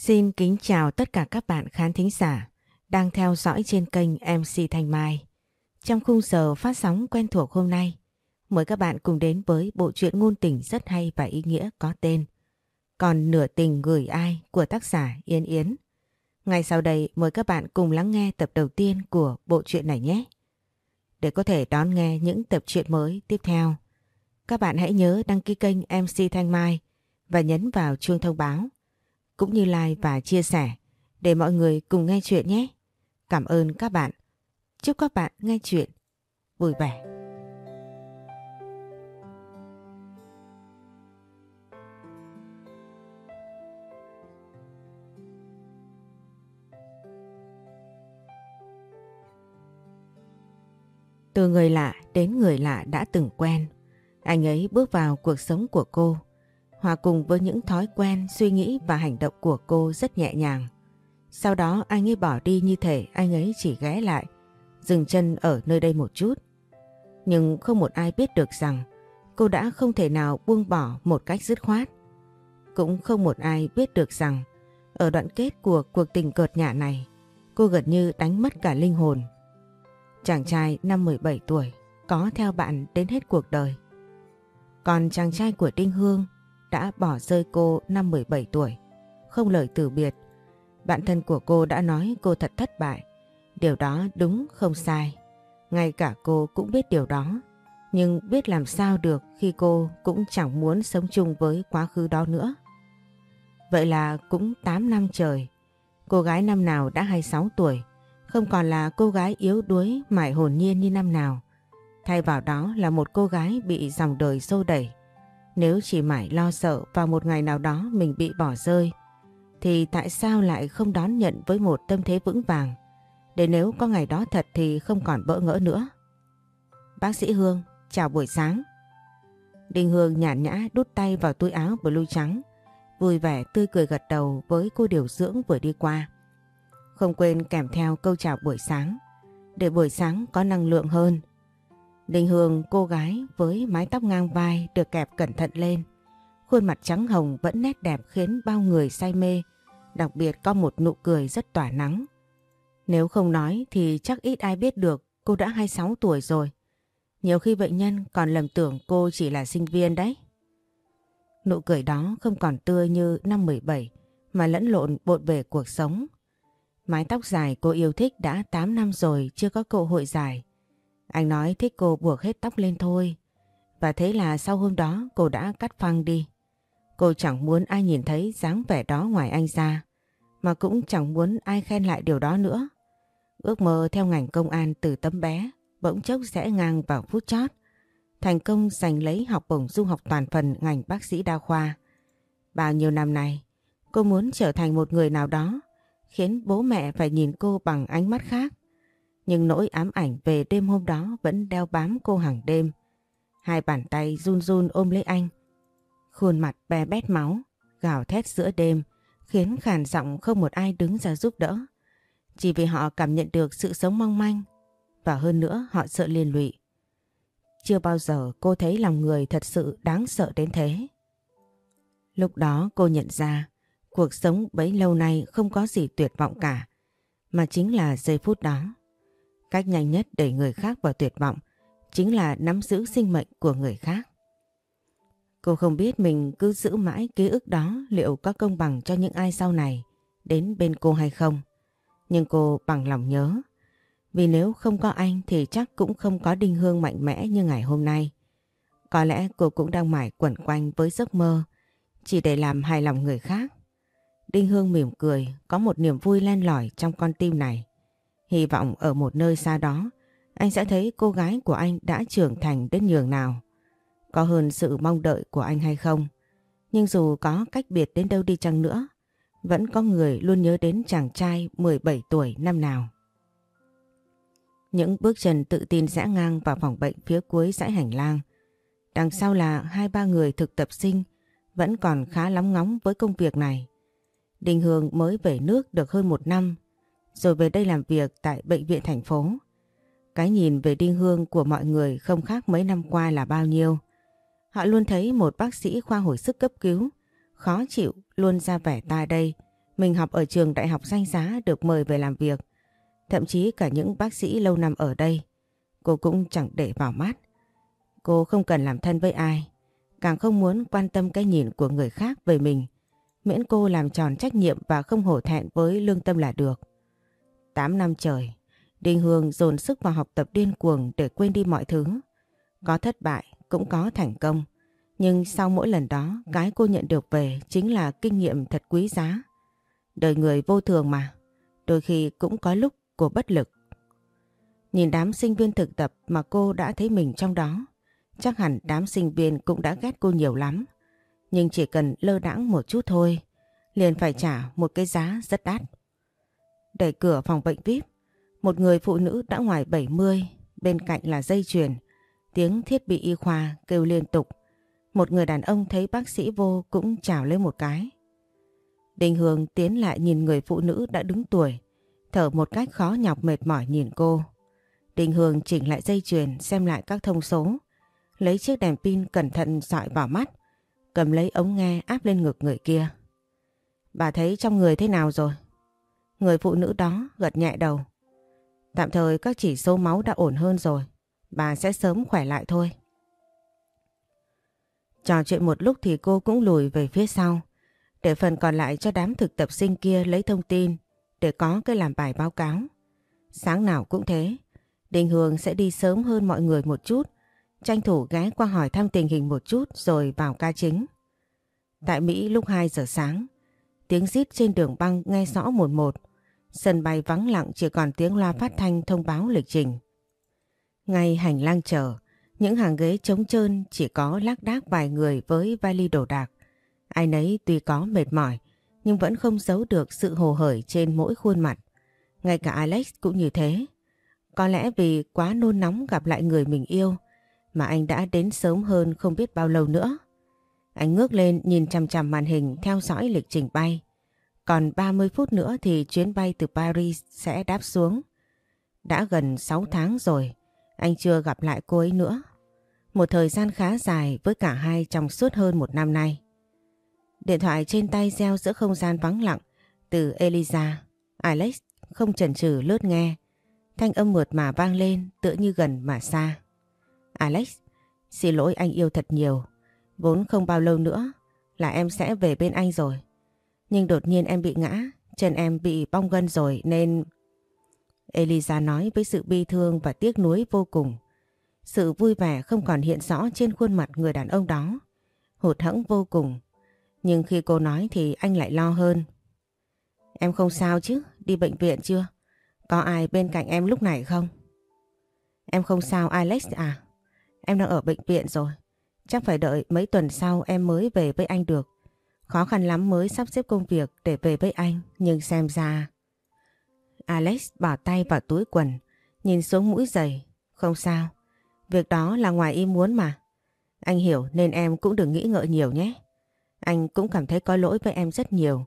Xin kính chào tất cả các bạn khán thính giả đang theo dõi trên kênh MC Thanh Mai. Trong khung giờ phát sóng quen thuộc hôm nay, mời các bạn cùng đến với bộ truyện ngôn tình rất hay và ý nghĩa có tên Còn nửa tình gửi ai của tác giả Yên Yến. Ngay sau đây mời các bạn cùng lắng nghe tập đầu tiên của bộ truyện này nhé. Để có thể đón nghe những tập truyện mới tiếp theo, các bạn hãy nhớ đăng ký kênh MC Thanh Mai và nhấn vào chuông thông báo cũng như like và chia sẻ để mọi người cùng nghe chuyện nhé. Cảm ơn các bạn. Chúc các bạn nghe chuyện vui vẻ. Từ người lạ đến người lạ đã từng quen, anh ấy bước vào cuộc sống của cô hòa cùng với những thói quen, suy nghĩ và hành động của cô rất nhẹ nhàng. Sau đó anh ấy bỏ đi như thể anh ấy chỉ ghé lại, dừng chân ở nơi đây một chút. Nhưng không một ai biết được rằng cô đã không thể nào buông bỏ một cách dứt khoát. Cũng không một ai biết được rằng ở đoạn kết của cuộc tình cợt nhả này, cô gần như đánh mất cả linh hồn. Chàng trai năm 17 tuổi có theo bạn đến hết cuộc đời. Còn chàng trai của Đinh Hương đã bỏ rơi cô năm 17 tuổi. Không lời từ biệt, bạn thân của cô đã nói cô thật thất bại. Điều đó đúng không sai. Ngay cả cô cũng biết điều đó. Nhưng biết làm sao được khi cô cũng chẳng muốn sống chung với quá khứ đó nữa. Vậy là cũng 8 năm trời. Cô gái năm nào đã 26 tuổi. Không còn là cô gái yếu đuối mải hồn nhiên như năm nào. Thay vào đó là một cô gái bị dòng đời xô đẩy nếu chỉ mãi lo sợ vào một ngày nào đó mình bị bỏ rơi, thì tại sao lại không đón nhận với một tâm thế vững vàng, để nếu có ngày đó thật thì không còn bỡ ngỡ nữa. Bác sĩ Hương, chào buổi sáng. Đinh Hương nhàn nhã đút tay vào túi áo blue trắng, vui vẻ tươi cười gật đầu với cô điều dưỡng vừa đi qua. Không quên kèm theo câu chào buổi sáng, để buổi sáng có năng lượng hơn. Linh Hương cô gái với mái tóc ngang vai được kẹp cẩn thận lên. Khuôn mặt trắng hồng vẫn nét đẹp khiến bao người say mê, đặc biệt có một nụ cười rất tỏa nắng. Nếu không nói thì chắc ít ai biết được cô đã 26 tuổi rồi. Nhiều khi bệnh nhân còn lầm tưởng cô chỉ là sinh viên đấy. Nụ cười đó không còn tươi như năm 17 mà lẫn lộn bộn bề cuộc sống. Mái tóc dài cô yêu thích đã 8 năm rồi chưa có cơ hội dài. Anh nói thích cô buộc hết tóc lên thôi. Và thế là sau hôm đó cô đã cắt phăng đi. Cô chẳng muốn ai nhìn thấy dáng vẻ đó ngoài anh ra. Mà cũng chẳng muốn ai khen lại điều đó nữa. Ước mơ theo ngành công an từ tấm bé bỗng chốc sẽ ngang vào phút chót. Thành công giành lấy học bổng du học toàn phần ngành bác sĩ đa khoa. Bao nhiêu năm nay, cô muốn trở thành một người nào đó khiến bố mẹ phải nhìn cô bằng ánh mắt khác. Nhưng nỗi ám ảnh về đêm hôm đó vẫn đeo bám cô hàng đêm. Hai bàn tay run run ôm lấy anh. Khuôn mặt bè bét máu, gào thét giữa đêm, khiến khàn giọng không một ai đứng ra giúp đỡ. Chỉ vì họ cảm nhận được sự sống mong manh, và hơn nữa họ sợ liên lụy. Chưa bao giờ cô thấy lòng người thật sự đáng sợ đến thế. Lúc đó cô nhận ra cuộc sống bấy lâu nay không có gì tuyệt vọng cả, mà chính là giây phút đó Cách nhanh nhất đẩy người khác vào tuyệt vọng chính là nắm giữ sinh mệnh của người khác. Cô không biết mình cứ giữ mãi ký ức đó liệu có công bằng cho những ai sau này đến bên cô hay không. Nhưng cô bằng lòng nhớ. Vì nếu không có anh thì chắc cũng không có đinh hương mạnh mẽ như ngày hôm nay. Có lẽ cô cũng đang mải quẩn quanh với giấc mơ chỉ để làm hài lòng người khác. Đinh Hương mỉm cười, có một niềm vui len lỏi trong con tim này. Hy vọng ở một nơi xa đó, anh sẽ thấy cô gái của anh đã trưởng thành đến nhường nào. Có hơn sự mong đợi của anh hay không? Nhưng dù có cách biệt đến đâu đi chăng nữa, vẫn có người luôn nhớ đến chàng trai 17 tuổi năm nào. Những bước chân tự tin rẽ ngang vào phòng bệnh phía cuối dãy hành lang. Đằng sau là hai ba người thực tập sinh vẫn còn khá lắm ngóng với công việc này. Đình Hương mới về nước được hơn một năm rồi về đây làm việc tại bệnh viện thành phố. Cái nhìn về Đinh Hương của mọi người không khác mấy năm qua là bao nhiêu. Họ luôn thấy một bác sĩ khoa hồi sức cấp cứu, khó chịu, luôn ra vẻ ta đây, Mình học ở trường đại học danh giá được mời về làm việc. Thậm chí cả những bác sĩ lâu năm ở đây, cô cũng chẳng để vào mắt. Cô không cần làm thân với ai, càng không muốn quan tâm cái nhìn của người khác về mình. Miễn cô làm tròn trách nhiệm và không hổ thẹn với lương tâm là được. 8 năm trời, Đinh Hương dồn sức vào học tập điên cuồng để quên đi mọi thứ. Có thất bại, cũng có thành công. Nhưng sau mỗi lần đó, cái cô nhận được về chính là kinh nghiệm thật quý giá. Đời người vô thường mà, đôi khi cũng có lúc cô bất lực. Nhìn đám sinh viên thực tập mà cô đã thấy mình trong đó, chắc hẳn đám sinh viên cũng đã ghét cô nhiều lắm. Nhưng chỉ cần lơ đãng một chút thôi, liền phải trả một cái giá rất đắt. Đẩy cửa phòng bệnh VIP, một người phụ nữ đã ngoài 70, bên cạnh là dây chuyền, tiếng thiết bị y khoa kêu liên tục. Một người đàn ông thấy bác sĩ vô cũng chào lên một cái. Đình Hương tiến lại nhìn người phụ nữ đã đứng tuổi, thở một cách khó nhọc mệt mỏi nhìn cô. Đình Hương chỉnh lại dây chuyền xem lại các thông số, lấy chiếc đèn pin cẩn thận dọi vào mắt, cầm lấy ống nghe áp lên ngực người kia. Bà thấy trong người thế nào rồi? Người phụ nữ đó gật nhẹ đầu. Tạm thời các chỉ số máu đã ổn hơn rồi, bà sẽ sớm khỏe lại thôi. Trò chuyện một lúc thì cô cũng lùi về phía sau, để phần còn lại cho đám thực tập sinh kia lấy thông tin để có cái làm bài báo cáo. Sáng nào cũng thế, Đình Hương sẽ đi sớm hơn mọi người một chút, tranh thủ ghé qua hỏi thăm tình hình một chút rồi vào ca chính. Tại Mỹ lúc 2 giờ sáng, tiếng rít trên đường băng nghe rõ một một. Sân bay vắng lặng chỉ còn tiếng loa phát thanh thông báo lịch trình. Ngay hành lang chờ, những hàng ghế trống trơn chỉ có lác đác vài người với vali đồ đạc. Ai nấy tuy có mệt mỏi, nhưng vẫn không giấu được sự hồ hởi trên mỗi khuôn mặt. Ngay cả Alex cũng như thế. Có lẽ vì quá nôn nóng gặp lại người mình yêu mà anh đã đến sớm hơn không biết bao lâu nữa. Anh ngước lên nhìn chằm chằm màn hình theo dõi lịch trình bay. Còn 30 phút nữa thì chuyến bay từ Paris sẽ đáp xuống. Đã gần 6 tháng rồi, anh chưa gặp lại cô ấy nữa. Một thời gian khá dài với cả hai trong suốt hơn một năm nay. Điện thoại trên tay reo giữa không gian vắng lặng từ Eliza. Alex không chần chừ lướt nghe. Thanh âm mượt mà vang lên tựa như gần mà xa. Alex, xin lỗi anh yêu thật nhiều. Vốn không bao lâu nữa là em sẽ về bên anh rồi. Nhưng đột nhiên em bị ngã, chân em bị bong gân rồi nên... Eliza nói với sự bi thương và tiếc nuối vô cùng. Sự vui vẻ không còn hiện rõ trên khuôn mặt người đàn ông đó. Hụt hẫng vô cùng. Nhưng khi cô nói thì anh lại lo hơn. Em không sao chứ? Đi bệnh viện chưa? Có ai bên cạnh em lúc này không? Em không sao Alex à? Em đang ở bệnh viện rồi. Chắc phải đợi mấy tuần sau em mới về với anh được. Khó khăn lắm mới sắp xếp công việc để về với anh, nhưng xem ra... Alex bỏ tay vào túi quần, nhìn xuống mũi giày. Không sao, việc đó là ngoài ý muốn mà. Anh hiểu nên em cũng đừng nghĩ ngợi nhiều nhé. Anh cũng cảm thấy có lỗi với em rất nhiều.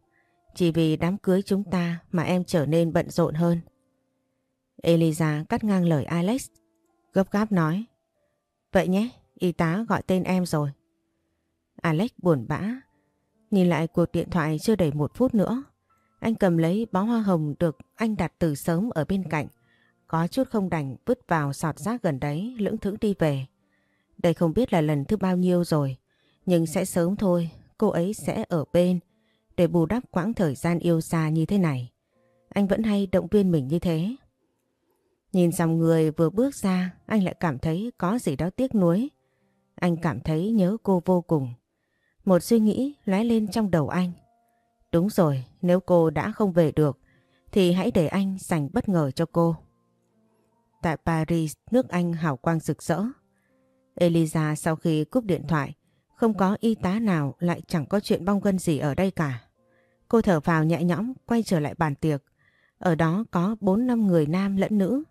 Chỉ vì đám cưới chúng ta mà em trở nên bận rộn hơn. Eliza cắt ngang lời Alex, gấp gáp nói. Vậy nhé, y tá gọi tên em rồi. Alex buồn bã, nhìn lại cuộc điện thoại chưa đầy một phút nữa. Anh cầm lấy bó hoa hồng được anh đặt từ sớm ở bên cạnh. Có chút không đành vứt vào sọt rác gần đấy lưỡng thững đi về. Đây không biết là lần thứ bao nhiêu rồi. Nhưng sẽ sớm thôi, cô ấy sẽ ở bên để bù đắp quãng thời gian yêu xa như thế này. Anh vẫn hay động viên mình như thế. Nhìn dòng người vừa bước ra, anh lại cảm thấy có gì đó tiếc nuối. Anh cảm thấy nhớ cô vô cùng. Một suy nghĩ lóe lên trong đầu anh. Đúng rồi, nếu cô đã không về được, thì hãy để anh dành bất ngờ cho cô. Tại Paris, nước Anh hào quang rực rỡ. Eliza sau khi cúp điện thoại, không có y tá nào lại chẳng có chuyện bong gân gì ở đây cả. Cô thở vào nhẹ nhõm quay trở lại bàn tiệc. Ở đó có 4 năm người nam lẫn nữ.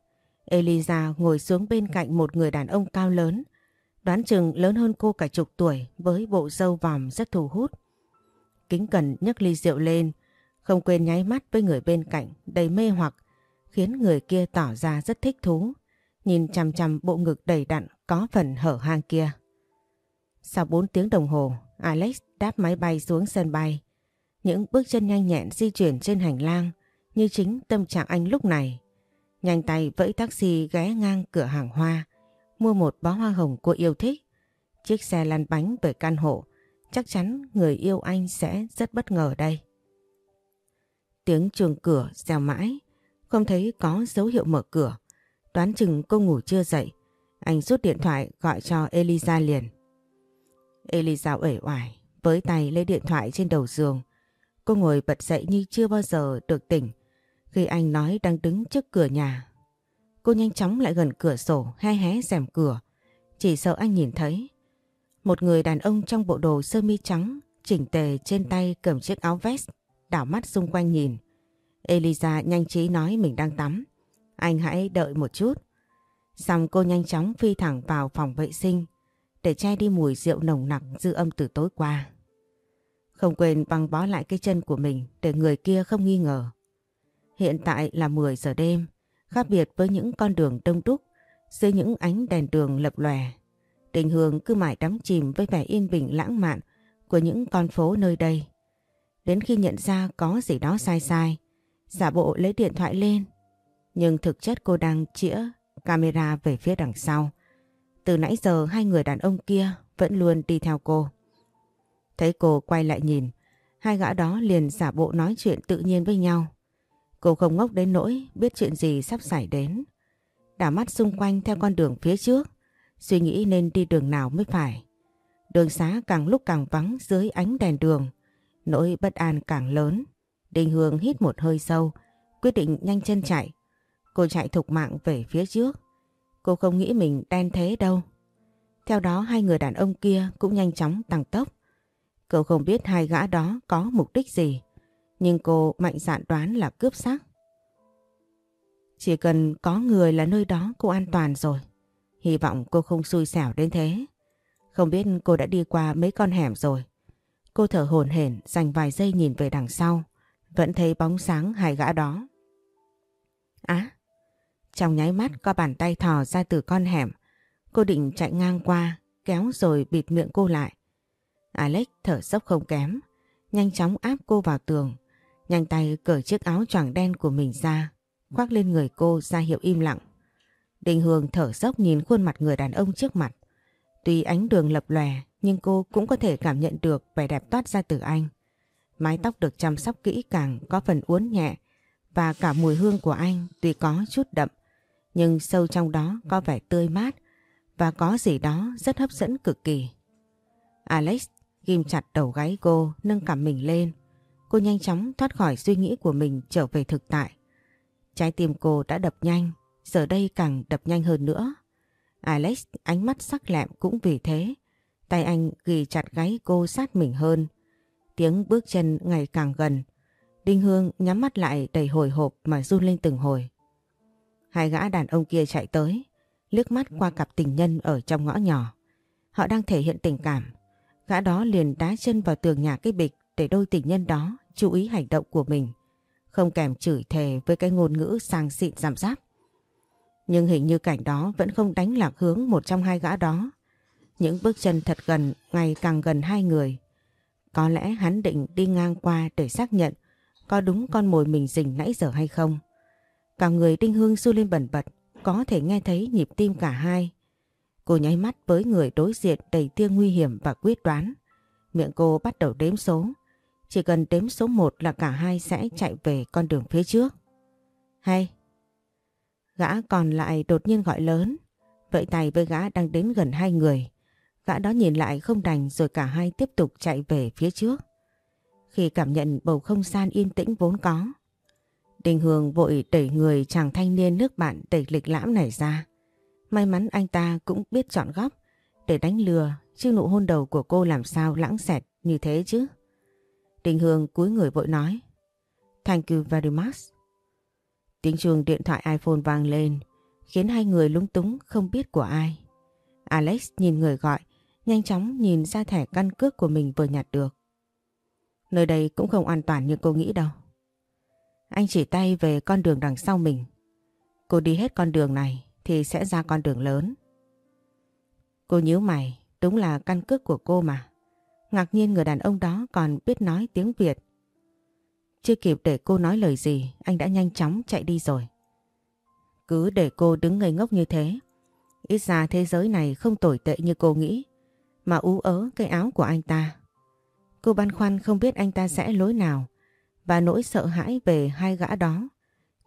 Eliza ngồi xuống bên cạnh một người đàn ông cao lớn. Đoán chừng lớn hơn cô cả chục tuổi với bộ râu vòm rất thu hút. Kính cẩn nhấc ly rượu lên, không quên nháy mắt với người bên cạnh đầy mê hoặc, khiến người kia tỏ ra rất thích thú, nhìn chằm chằm bộ ngực đầy đặn có phần hở hang kia. Sau 4 tiếng đồng hồ, Alex đáp máy bay xuống sân bay. Những bước chân nhanh nhẹn di chuyển trên hành lang như chính tâm trạng anh lúc này. Nhanh tay vẫy taxi ghé ngang cửa hàng hoa, mua một bó hoa hồng cô yêu thích. Chiếc xe lăn bánh về căn hộ, chắc chắn người yêu anh sẽ rất bất ngờ đây. Tiếng chuông cửa reo mãi, không thấy có dấu hiệu mở cửa. Đoán chừng cô ngủ chưa dậy, anh rút điện thoại gọi cho Elisa liền. Elisa uể oải, với tay lấy điện thoại trên đầu giường. Cô ngồi bật dậy như chưa bao giờ được tỉnh khi anh nói đang đứng trước cửa nhà. Cô nhanh chóng lại gần cửa sổ hé hé rèm cửa. Chỉ sợ anh nhìn thấy. Một người đàn ông trong bộ đồ sơ mi trắng chỉnh tề trên tay cầm chiếc áo vest đảo mắt xung quanh nhìn. Elisa nhanh trí nói mình đang tắm. Anh hãy đợi một chút. Xong cô nhanh chóng phi thẳng vào phòng vệ sinh để che đi mùi rượu nồng nặc dư âm từ tối qua. Không quên băng bó lại cái chân của mình để người kia không nghi ngờ. Hiện tại là 10 giờ đêm, khác biệt với những con đường đông đúc dưới những ánh đèn đường lập lòe. Tình Hương cứ mãi đắm chìm với vẻ yên bình lãng mạn của những con phố nơi đây. Đến khi nhận ra có gì đó sai sai, giả bộ lấy điện thoại lên. Nhưng thực chất cô đang chĩa camera về phía đằng sau. Từ nãy giờ hai người đàn ông kia vẫn luôn đi theo cô. Thấy cô quay lại nhìn, hai gã đó liền giả bộ nói chuyện tự nhiên với nhau. Cô không ngốc đến nỗi biết chuyện gì sắp xảy đến. Đảo mắt xung quanh theo con đường phía trước, suy nghĩ nên đi đường nào mới phải. Đường xá càng lúc càng vắng dưới ánh đèn đường, nỗi bất an càng lớn. Đình Hương hít một hơi sâu, quyết định nhanh chân chạy. Cô chạy thục mạng về phía trước. Cô không nghĩ mình đen thế đâu. Theo đó hai người đàn ông kia cũng nhanh chóng tăng tốc. Cậu không biết hai gã đó có mục đích gì. Nhưng cô mạnh dạn đoán là cướp xác. Chỉ cần có người là nơi đó cô an toàn rồi. Hy vọng cô không xui xẻo đến thế. Không biết cô đã đi qua mấy con hẻm rồi. Cô thở hổn hển dành vài giây nhìn về đằng sau. Vẫn thấy bóng sáng hai gã đó. Á! trong nháy mắt có bàn tay thò ra từ con hẻm. Cô định chạy ngang qua, kéo rồi bịt miệng cô lại. Alex thở dốc không kém, nhanh chóng áp cô vào tường, nhanh tay cởi chiếc áo choàng đen của mình ra, khoác lên người cô ra hiệu im lặng. Đình Hương thở dốc nhìn khuôn mặt người đàn ông trước mặt. Tuy ánh đường lập lòe nhưng cô cũng có thể cảm nhận được vẻ đẹp toát ra từ anh. Mái tóc được chăm sóc kỹ càng có phần uốn nhẹ và cả mùi hương của anh tuy có chút đậm nhưng sâu trong đó có vẻ tươi mát và có gì đó rất hấp dẫn cực kỳ. Alex ghim chặt đầu gáy cô nâng cằm mình lên. Cô nhanh chóng thoát khỏi suy nghĩ của mình trở về thực tại. Trái tim cô đã đập nhanh, giờ đây càng đập nhanh hơn nữa. Alex ánh mắt sắc lẹm cũng vì thế. Tay anh ghi chặt gáy cô sát mình hơn. Tiếng bước chân ngày càng gần. Đinh Hương nhắm mắt lại đầy hồi hộp mà run lên từng hồi. Hai gã đàn ông kia chạy tới, liếc mắt qua cặp tình nhân ở trong ngõ nhỏ. Họ đang thể hiện tình cảm. Gã đó liền đá chân vào tường nhà cái bịch để đôi tình nhân đó chú ý hành động của mình. Không kèm chửi thề với cái ngôn ngữ sang xịn giảm giáp. Nhưng hình như cảnh đó vẫn không đánh lạc hướng một trong hai gã đó. Những bước chân thật gần, ngày càng gần hai người. Có lẽ hắn định đi ngang qua để xác nhận có đúng con mồi mình rình nãy giờ hay không. Cả người Đinh Hương su lên bẩn bật, có thể nghe thấy nhịp tim cả hai. Cô nháy mắt với người đối diện đầy tia nguy hiểm và quyết đoán. Miệng cô bắt đầu đếm số. Chỉ cần đếm số 1 là cả hai sẽ chạy về con đường phía trước. Hay! Gã còn lại đột nhiên gọi lớn. Vậy tay với gã đang đến gần hai người. Gã đó nhìn lại không đành rồi cả hai tiếp tục chạy về phía trước. Khi cảm nhận bầu không gian yên tĩnh vốn có, Đình Hương vội đẩy người chàng thanh niên nước bạn đẩy lịch lãm này ra. May mắn anh ta cũng biết chọn góc để đánh lừa chứ nụ hôn đầu của cô làm sao lãng xẹt như thế chứ. Đình Hương cúi người vội nói Thank you very much. Tiếng chuông điện thoại iPhone vang lên khiến hai người lúng túng không biết của ai. Alex nhìn người gọi nhanh chóng nhìn ra thẻ căn cước của mình vừa nhặt được. Nơi đây cũng không an toàn như cô nghĩ đâu. Anh chỉ tay về con đường đằng sau mình. Cô đi hết con đường này thì sẽ ra con đường lớn. Cô nhíu mày, đúng là căn cước của cô mà. Ngạc nhiên người đàn ông đó còn biết nói tiếng Việt. chưa kịp để cô nói lời gì, anh đã nhanh chóng chạy đi rồi. Cứ để cô đứng ngây ngốc như thế. Ít ra thế giới này không tồi tệ như cô nghĩ, mà ú ớ cái áo của anh ta. Cô băn khoăn không biết anh ta sẽ lối nào, và nỗi sợ hãi về hai gã đó.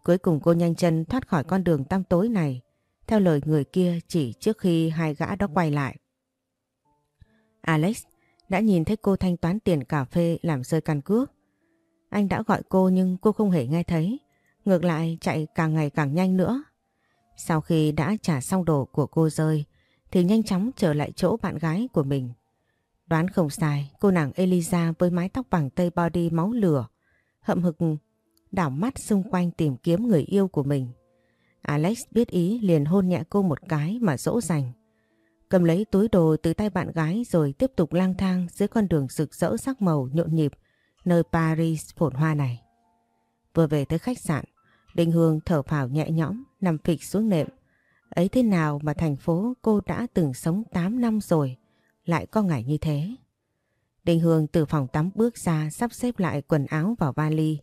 Cuối cùng cô nhanh chân thoát khỏi con đường tăm tối này, theo lời người kia chỉ trước khi hai gã đó quay lại. Alex đã nhìn thấy cô thanh toán tiền cà phê làm rơi căn cước. Anh đã gọi cô nhưng cô không hề nghe thấy, ngược lại chạy càng ngày càng nhanh nữa. Sau khi đã trả xong đồ của cô rơi, thì nhanh chóng trở lại chỗ bạn gái của mình. Đoán không sai, cô nàng Eliza với mái tóc bằng tây body máu lửa, hậm hực đảo mắt xung quanh tìm kiếm người yêu của mình. Alex biết ý liền hôn nhẹ cô một cái mà dỗ dành. Cầm lấy túi đồ từ tay bạn gái rồi tiếp tục lang thang dưới con đường rực rỡ sắc màu nhộn nhịp nơi Paris phồn hoa này. Vừa về tới khách sạn, Đình Hương thở phào nhẹ nhõm nằm phịch xuống nệm. Ấy thế nào mà thành phố cô đã từng sống 8 năm rồi lại có ngày như thế. Đình Hương từ phòng tắm bước ra sắp xếp lại quần áo vào vali.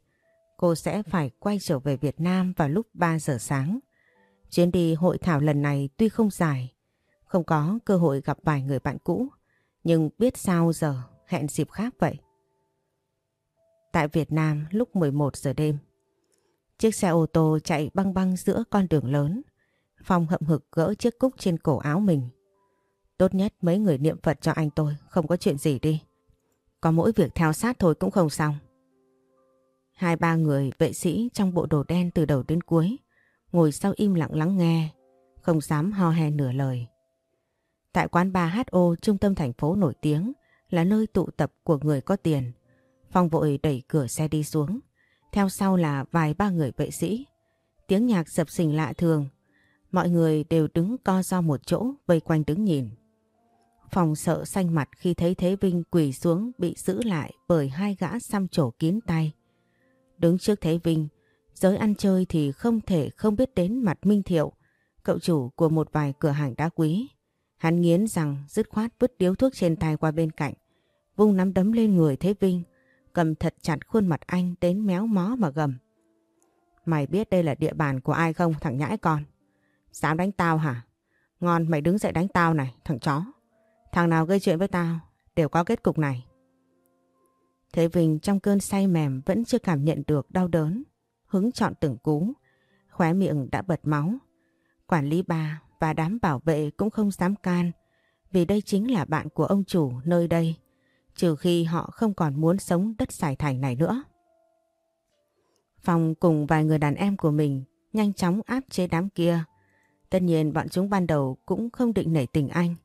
Cô sẽ phải quay trở về Việt Nam vào lúc 3 giờ sáng. Chuyến đi hội thảo lần này tuy không dài, không có cơ hội gặp vài người bạn cũ, nhưng biết sao giờ hẹn dịp khác vậy. Tại Việt Nam lúc 11 giờ đêm, chiếc xe ô tô chạy băng băng giữa con đường lớn. Phong hậm hực gỡ chiếc cúc trên cổ áo mình. Tốt nhất mấy người niệm Phật cho anh tôi, không có chuyện gì đi. Có mỗi việc theo sát thôi cũng không xong. Hai ba người vệ sĩ trong bộ đồ đen từ đầu đến cuối, ngồi sau im lặng lắng nghe, không dám ho he nửa lời. Tại quán bar HO trung tâm thành phố nổi tiếng là nơi tụ tập của người có tiền. Phong vội đẩy cửa xe đi xuống. Theo sau là vài ba người vệ sĩ. Tiếng nhạc sập sình lạ thường. Mọi người đều đứng co do một chỗ vây quanh đứng nhìn. Phong sợ xanh mặt khi thấy Thế Vinh quỳ xuống bị giữ lại bởi hai gã xăm trổ kín tay. Đứng trước Thế Vinh, giới ăn chơi thì không thể không biết đến mặt Minh Thiệu, cậu chủ của một vài cửa hàng đá quý. Hắn nghiến rằng dứt khoát vứt điếu thuốc trên tay qua bên cạnh, vung nắm đấm lên người Thế Vinh, cầm thật chặt khuôn mặt anh đến méo mó mà gầm. Mày biết đây là địa bàn của ai không thằng nhãi con? Dám đánh tao hả? Ngon mày đứng dậy đánh tao này, thằng chó. Thằng nào gây chuyện với tao đều có kết cục này. Thế Vinh trong cơn say mềm vẫn chưa cảm nhận được đau đớn, hứng chọn từng cú, khóe miệng đã bật máu. Quản lý bà và đám bảo vệ cũng không dám can vì đây chính là bạn của ông chủ nơi đây trừ khi họ không còn muốn sống đất xài thành này nữa. Phong cùng vài người đàn em của mình nhanh chóng áp chế đám kia. Tất nhiên bọn chúng ban đầu cũng không định nảy tình anh.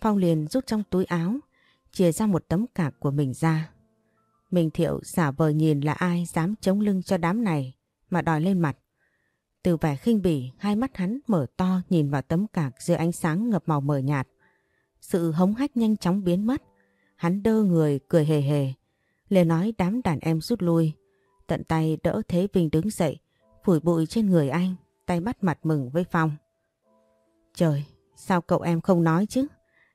Phong liền rút trong túi áo, chia ra một tấm cạc của mình ra. Mình thiệu giả vờ nhìn là ai dám chống lưng cho đám này mà đòi lên mặt. Từ vẻ khinh bỉ, hai mắt hắn mở to nhìn vào tấm cạc dưới ánh sáng ngập màu mờ nhạt. Sự hống hách nhanh chóng biến mất. Hắn đơ người cười hề hề. Lê nói đám đàn em rút lui. Tận tay đỡ Thế Vinh đứng dậy, phủi bụi trên người anh, tay bắt mặt mừng với Phong. Trời, sao cậu em không nói chứ?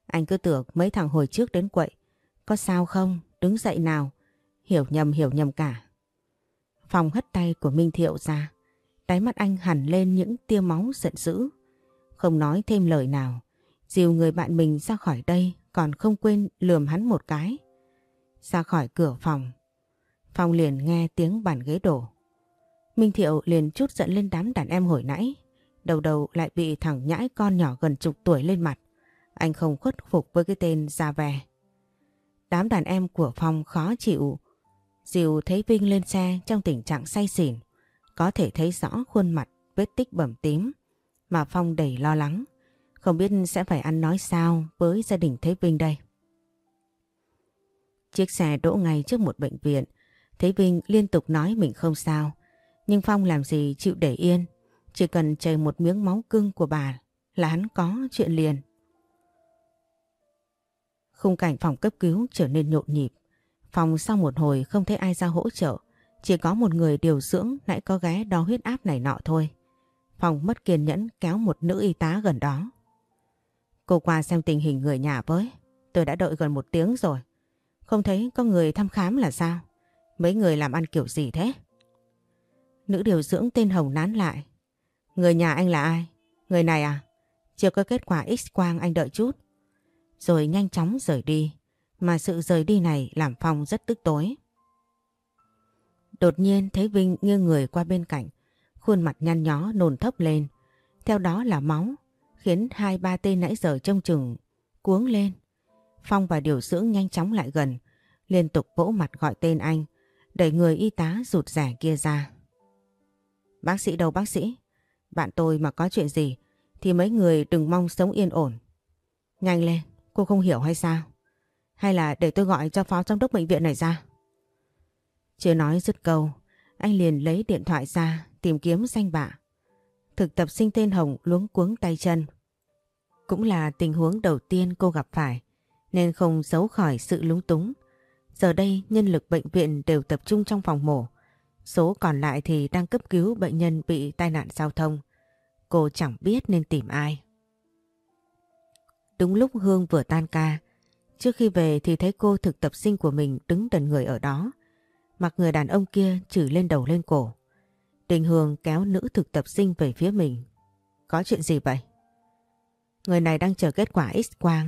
Anh cứ tưởng mấy thằng hồi trước đến quậy. Có sao không? Đứng dậy nào. Hiểu nhầm hiểu nhầm cả. Phong hất tay của Minh Thiệu ra. Đáy mắt anh hẳn lên những tia máu giận dữ. Không nói thêm lời nào. Dìu người bạn mình ra khỏi đây, còn không quên lườm hắn một cái. Ra khỏi cửa phòng. Phong liền nghe tiếng bàn ghế đổ. Minh Thiệu liền chút giận lên đám đàn em hồi nãy. Đầu đầu lại bị thằng nhãi con nhỏ gần chục tuổi lên mặt. Anh không khuất phục với cái tên ra về. Đám đàn em của Phong khó chịu. Diều thấy Vinh lên xe trong tình trạng say xỉn. Có thể thấy rõ khuôn mặt vết tích bầm tím. Mà Phong đầy lo lắng. Không biết sẽ phải ăn nói sao với gia đình Thế Vinh đây. Chiếc xe đỗ ngay trước một bệnh viện. Thế Vinh liên tục nói mình không sao. Nhưng Phong làm gì chịu để yên. Chỉ cần chảy một miếng máu cưng của bà là hắn có chuyện liền. Khung cảnh phòng cấp cứu trở nên nhộn nhịp. Phòng sau một hồi không thấy ai ra hỗ trợ. Chỉ có một người điều dưỡng nãy có ghé đo huyết áp này nọ thôi. Phòng mất kiên nhẫn kéo một nữ y tá gần đó. Cô qua xem tình hình người nhà với. Tôi đã đợi gần một tiếng rồi. Không thấy có người thăm khám là sao? Mấy người làm ăn kiểu gì thế? Nữ điều dưỡng tên Hồng nán lại. Người nhà anh là ai? Người này à? Chưa có kết quả x-quang anh đợi chút. Rồi nhanh chóng rời đi. Mà sự rời đi này làm Phong rất tức tối. Đột nhiên thấy Vinh nghiêng người qua bên cạnh. Khuôn mặt nhăn nhó nồn thấp lên. Theo đó là máu. Khiến hai ba tên nãy giờ trông chừng cuống lên. Phong và điều dưỡng nhanh chóng lại gần. Liên tục vỗ mặt gọi tên anh. Đẩy người y tá rụt rẻ kia ra. Bác sĩ đâu bác sĩ? Bạn tôi mà có chuyện gì thì mấy người đừng mong sống yên ổn. Nhanh lên, cô không hiểu hay sao? Hay là để tôi gọi cho phó giám đốc bệnh viện này ra? Chưa nói dứt câu, anh liền lấy điện thoại ra tìm kiếm danh bạ. Thực tập sinh tên Hồng luống cuống tay chân. Cũng là tình huống đầu tiên cô gặp phải, nên không giấu khỏi sự lúng túng. Giờ đây nhân lực bệnh viện đều tập trung trong phòng mổ. Số còn lại thì đang cấp cứu bệnh nhân bị tai nạn giao thông. Cô chẳng biết nên tìm ai. Đúng lúc Hương vừa tan ca, trước khi về thì thấy cô thực tập sinh của mình đứng đần người ở đó. Mặc người đàn ông kia chửi lên đầu lên cổ. Đình Hương kéo nữ thực tập sinh về phía mình. Có chuyện gì vậy? Người này đang chờ kết quả x-quang.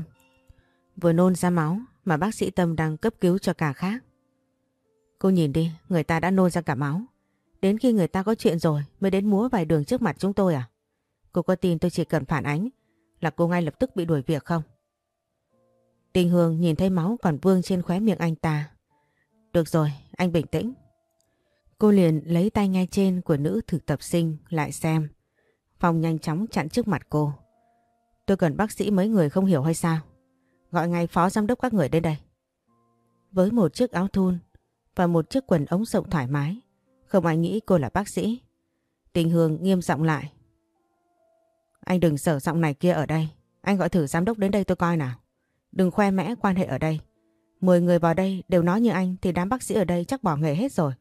Vừa nôn ra máu mà bác sĩ Tâm đang cấp cứu cho cả khác. Cô nhìn đi, người ta đã nôn ra cả máu. Đến khi người ta có chuyện rồi mới đến múa vài đường trước mặt chúng tôi à? Cô có tin tôi chỉ cần phản ánh là cô ngay lập tức bị đuổi việc không? Đình Hương nhìn thấy máu còn vương trên khóe miệng anh ta. Được rồi, anh bình tĩnh. Cô liền lấy tay ngay trên của nữ thực tập sinh lại xem. Phong nhanh chóng chặn trước mặt cô. Tôi cần bác sĩ mấy người không hiểu hay sao? Gọi ngay phó giám đốc các người đến đây. Với một chiếc áo thun và một chiếc quần ống rộng thoải mái, không ai nghĩ cô là bác sĩ. Tình Hương nghiêm giọng lại. Anh đừng sở giọng này kia ở đây. Anh gọi thử giám đốc đến đây tôi coi nào. Đừng khoe mẽ quan hệ ở đây. Mười người vào đây đều nói như anh thì đám bác sĩ ở đây chắc bỏ nghề hết rồi.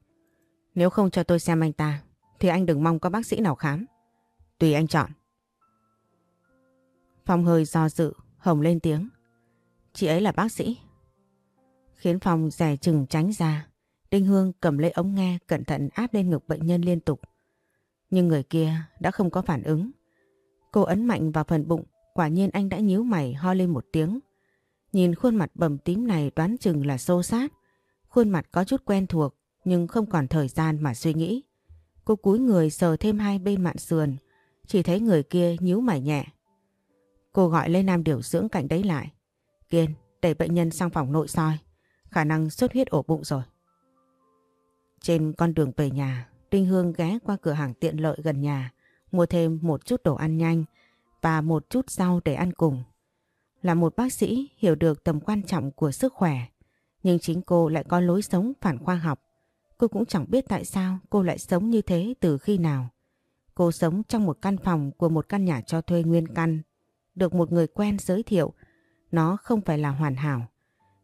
Nếu không cho tôi xem anh ta thì anh đừng mong có bác sĩ nào khám. Tùy anh chọn. Phong hơi do dự, Hồng lên tiếng. Chị ấy là bác sĩ. Khiến Phong rẻ chừng tránh ra. Đinh Hương cầm lấy ống nghe cẩn thận áp lên ngực bệnh nhân liên tục. Nhưng người kia đã không có phản ứng. Cô ấn mạnh vào phần bụng, quả nhiên anh đã nhíu mày ho lên một tiếng. Nhìn khuôn mặt bầm tím này đoán chừng là sâu sát. Khuôn mặt có chút quen thuộc nhưng không còn thời gian mà suy nghĩ. Cô cúi người sờ thêm hai bên mạn sườn, chỉ thấy người kia nhíu mày nhẹ. Cô gọi lên nam điều dưỡng cạnh đấy lại. Kiên, đẩy bệnh nhân sang phòng nội soi, khả năng xuất huyết ổ bụng rồi. Trên con đường về nhà, Đinh Hương ghé qua cửa hàng tiện lợi gần nhà, mua thêm một chút đồ ăn nhanh và một chút rau để ăn cùng. Là một bác sĩ hiểu được tầm quan trọng của sức khỏe, nhưng chính cô lại có lối sống phản khoa học. Cô cũng chẳng biết tại sao cô lại sống như thế từ khi nào. Cô sống trong một căn phòng của một căn nhà cho thuê nguyên căn, được một người quen giới thiệu. Nó không phải là hoàn hảo.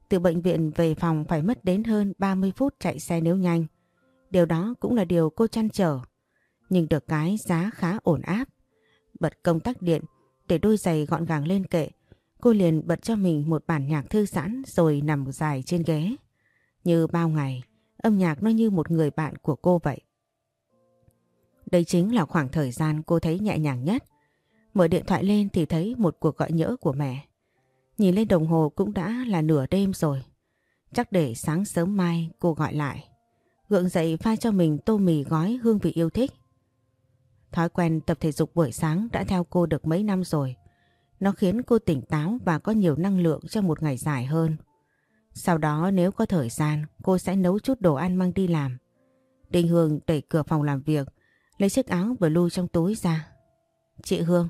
Từ bệnh viện về phòng phải mất đến hơn 30 phút chạy xe nếu nhanh. Điều đó cũng là điều cô chăn trở. Nhưng được cái giá khá ổn áp. Bật công tắc điện để đôi giày gọn gàng lên kệ. Cô liền bật cho mình một bản nhạc thư giãn rồi nằm dài trên ghế. Như bao ngày, âm nhạc nó như một người bạn của cô vậy. Đây chính là khoảng thời gian cô thấy nhẹ nhàng nhất. Mở điện thoại lên thì thấy một cuộc gọi nhỡ của mẹ. Nhìn lên đồng hồ cũng đã là nửa đêm rồi. Chắc để sáng sớm mai cô gọi lại. Gượng dậy pha cho mình tô mì gói hương vị yêu thích. Thói quen tập thể dục buổi sáng đã theo cô được mấy năm rồi. Nó khiến cô tỉnh táo và có nhiều năng lượng cho một ngày dài hơn. Sau đó nếu có thời gian cô sẽ nấu chút đồ ăn mang đi làm. Đình Hương đẩy cửa phòng làm việc, lấy chiếc áo blue trong túi ra. Chị Hương.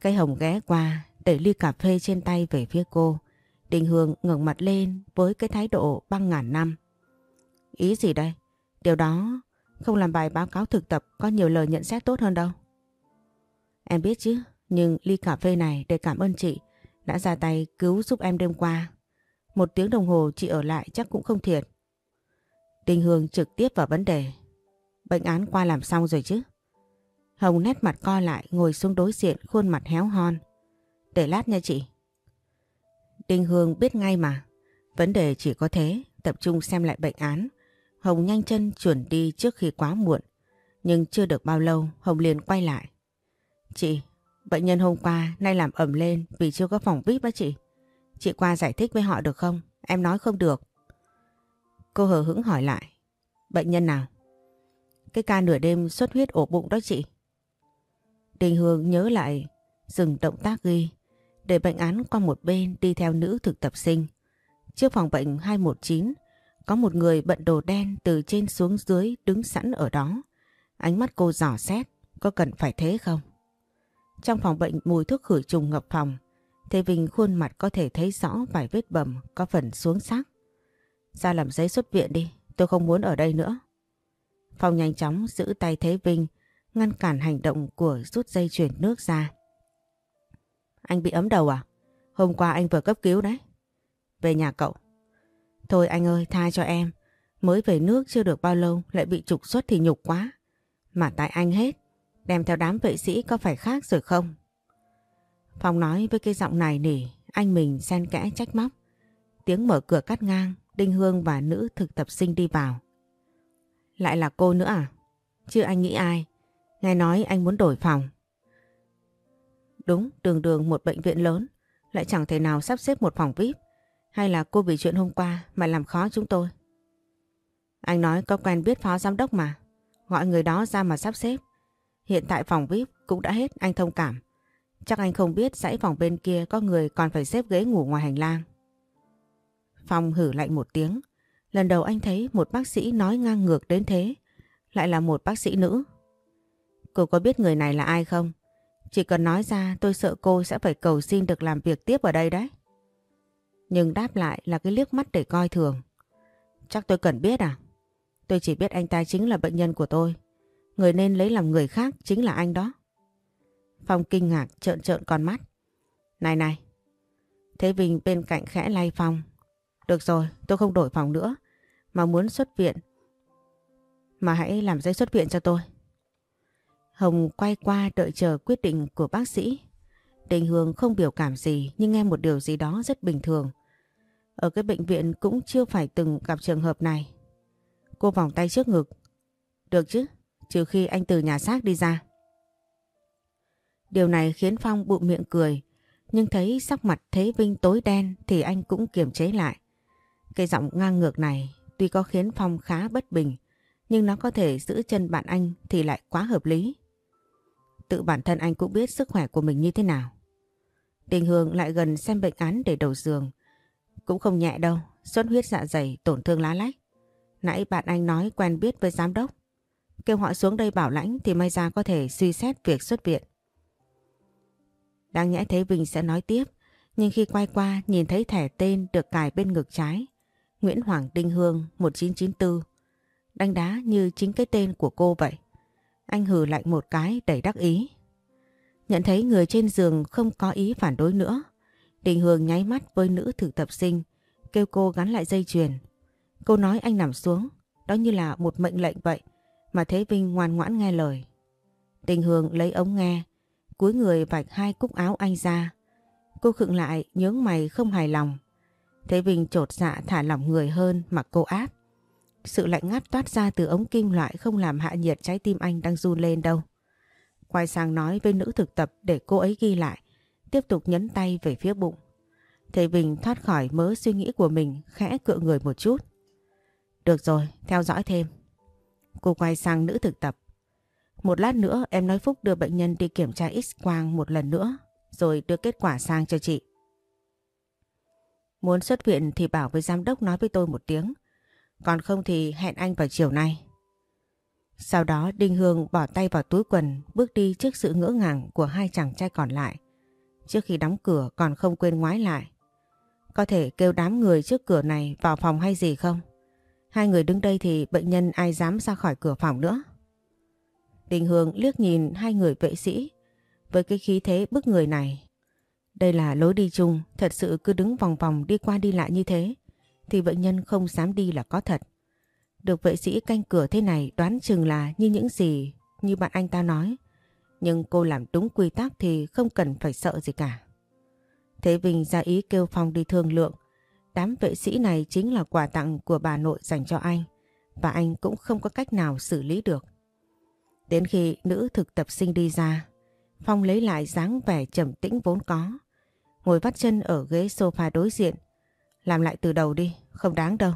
Cây hồng ghé qua, đẩy ly cà phê trên tay về phía cô. Đình Hương ngẩng mặt lên với cái thái độ băng ngàn năm. Ý gì đây? Điều đó không làm bài báo cáo thực tập có nhiều lời nhận xét tốt hơn đâu. Em biết chứ, nhưng ly cà phê này để cảm ơn chị đã ra tay cứu giúp em đêm qua. Một tiếng đồng hồ chị ở lại chắc cũng không thiệt. Đình Hương trực tiếp vào vấn đề. Bệnh án qua làm xong rồi chứ? Hồng nét mặt co lại ngồi xuống đối diện khuôn mặt héo hon. Để lát nha chị. Đinh Hương biết ngay mà. Vấn đề chỉ có thế, tập trung xem lại bệnh án. Hồng nhanh chân chuẩn đi trước khi quá muộn. Nhưng chưa được bao lâu Hồng liền quay lại. Chị, bệnh nhân hôm qua nay làm ẩm lên vì chưa có phòng VIP á chị. Chị qua giải thích với họ được không? Em nói không được. Cô hờ hững hỏi lại. Bệnh nhân nào? Cái ca nửa đêm xuất huyết ổ bụng đó chị. Đình Hương nhớ lại dừng động tác ghi để bệnh án qua một bên đi theo nữ thực tập sinh. Trước phòng bệnh 219 có một người bận đồ đen từ trên xuống dưới đứng sẵn ở đó. Ánh mắt cô dò xét, có cần phải thế không? Trong phòng bệnh mùi thuốc khử trùng ngập phòng, Thế Vinh khuôn mặt có thể thấy rõ vài vết bầm có phần xuống sắc. Ra làm giấy xuất viện đi, tôi không muốn ở đây nữa. Phong nhanh chóng giữ tay Thế Vinh, ngăn cản hành động của rút dây chuyển nước ra. Anh bị ấm đầu à? Hôm qua anh vừa cấp cứu đấy. Về nhà cậu. Thôi anh ơi tha cho em. Mới về nước chưa được bao lâu lại bị trục xuất thì nhục quá. Mà tại anh hết. Đem theo đám vệ sĩ có phải khác rồi không? Phong nói với cái giọng này nỉ anh mình xen kẽ trách móc. Tiếng mở cửa cắt ngang, Đinh Hương và nữ thực tập sinh đi vào. Lại là cô nữa à? Chứ anh nghĩ ai? Nghe nói anh muốn đổi phòng. Đúng, đường đường một bệnh viện lớn, lại chẳng thể nào sắp xếp một phòng VIP. Hay là cô vì chuyện hôm qua mà làm khó chúng tôi? Anh nói có quen biết phó giám đốc mà. Gọi người đó ra mà sắp xếp. Hiện tại phòng VIP cũng đã hết, anh thông cảm. Chắc anh không biết dãy phòng bên kia có người còn phải xếp ghế ngủ ngoài hành lang. Phong hử lạnh một tiếng. Lần đầu anh thấy một bác sĩ nói ngang ngược đến thế. Lại là một bác sĩ nữ. Cô có biết người này là ai không? Chỉ cần nói ra tôi sợ cô sẽ phải cầu xin được làm việc tiếp ở đây đấy. Nhưng đáp lại là cái liếc mắt để coi thường. Chắc tôi cần biết à? Tôi chỉ biết anh ta chính là bệnh nhân của tôi. Người nên lấy làm người khác chính là anh đó. Phong kinh ngạc trợn trợn con mắt. Này này. Thế Vinh bên cạnh khẽ lay Phong. Được rồi, tôi không đổi phòng nữa. Mà muốn xuất viện. Mà hãy làm giấy xuất viện cho tôi. Hồng quay qua đợi chờ quyết định của bác sĩ. Đình Hương không biểu cảm gì nhưng nghe một điều gì đó rất bình thường. Ở cái bệnh viện cũng chưa phải từng gặp trường hợp này. Cô vòng tay trước ngực. Được chứ, trừ khi anh từ nhà xác đi ra. Điều này khiến Phong bụng miệng cười, nhưng thấy sắc mặt Thế Vinh tối đen thì anh cũng kiềm chế lại. Cái giọng ngang ngược này tuy có khiến Phong khá bất bình, nhưng nó có thể giữ chân bạn anh thì lại quá hợp lý. Tự bản thân anh cũng biết sức khỏe của mình như thế nào. Tình Hương lại gần xem bệnh án để đầu giường. Cũng không nhẹ đâu, xuất huyết dạ dày, tổn thương lá lách. Nãy bạn anh nói quen biết với giám đốc. Kêu họ xuống đây bảo lãnh thì may ra có thể suy xét việc xuất viện. Đang nhẽ thấy Vinh sẽ nói tiếp, nhưng khi quay qua nhìn thấy thẻ tên được cài bên ngực trái, Nguyễn Hoàng Đinh Hương 1994, đánh đá như chính cái tên của cô vậy. Anh hừ lạnh một cái đầy đắc ý. Nhận thấy người trên giường không có ý phản đối nữa, Đình Hương nháy mắt với nữ thực tập sinh, kêu cô gắn lại dây chuyền. Cô nói anh nằm xuống, đó như là một mệnh lệnh vậy, mà Thế Vinh ngoan ngoãn nghe lời. tình Hương lấy ống nghe, cúi người vạch hai cúc áo anh ra. Cô khựng lại nhướng mày không hài lòng. Thế Vinh trột dạ thả lỏng người hơn mặc cô áp. Sự lạnh ngắt toát ra từ ống kim loại không làm hạ nhiệt trái tim anh đang run lên đâu. Quay sang nói với nữ thực tập để cô ấy ghi lại, tiếp tục nhấn tay về phía bụng. Thế Vinh thoát khỏi mớ suy nghĩ của mình, khẽ cựa người một chút. Được rồi, theo dõi thêm. Cô quay sang nữ thực tập. Một lát nữa em nói Phúc đưa bệnh nhân đi kiểm tra x-quang một lần nữa, rồi đưa kết quả sang cho chị. Muốn xuất viện thì bảo với giám đốc nói với tôi một tiếng. Còn không thì hẹn anh vào chiều nay. Sau đó Đinh Hương bỏ tay vào túi quần bước đi trước sự ngỡ ngàng của hai chàng trai còn lại. Trước khi đóng cửa còn không quên ngoái lại. Có thể kêu đám người trước cửa này vào phòng hay gì không? Hai người đứng đây thì bệnh nhân ai dám ra khỏi cửa phòng nữa. Đình Hương liếc nhìn hai người vệ sĩ với cái khí thế bức người này. Đây là lối đi chung, thật sự cứ đứng vòng vòng đi qua đi lại như thế thì bệnh nhân không dám đi là có thật. Được vệ sĩ canh cửa thế này đoán chừng là như những gì như bạn anh ta nói. Nhưng cô làm đúng quy tắc thì không cần phải sợ gì cả. Thế Vinh ra ý kêu Phong đi thương lượng. Đám vệ sĩ này chính là quà tặng của bà nội dành cho anh. và anh cũng không có cách nào xử lý được. Đến khi nữ thực tập sinh đi ra, Phong lấy lại dáng vẻ trầm tĩnh vốn có. Ngồi vắt chân ở ghế sofa đối diện. Làm lại từ đầu đi, không đáng đâu.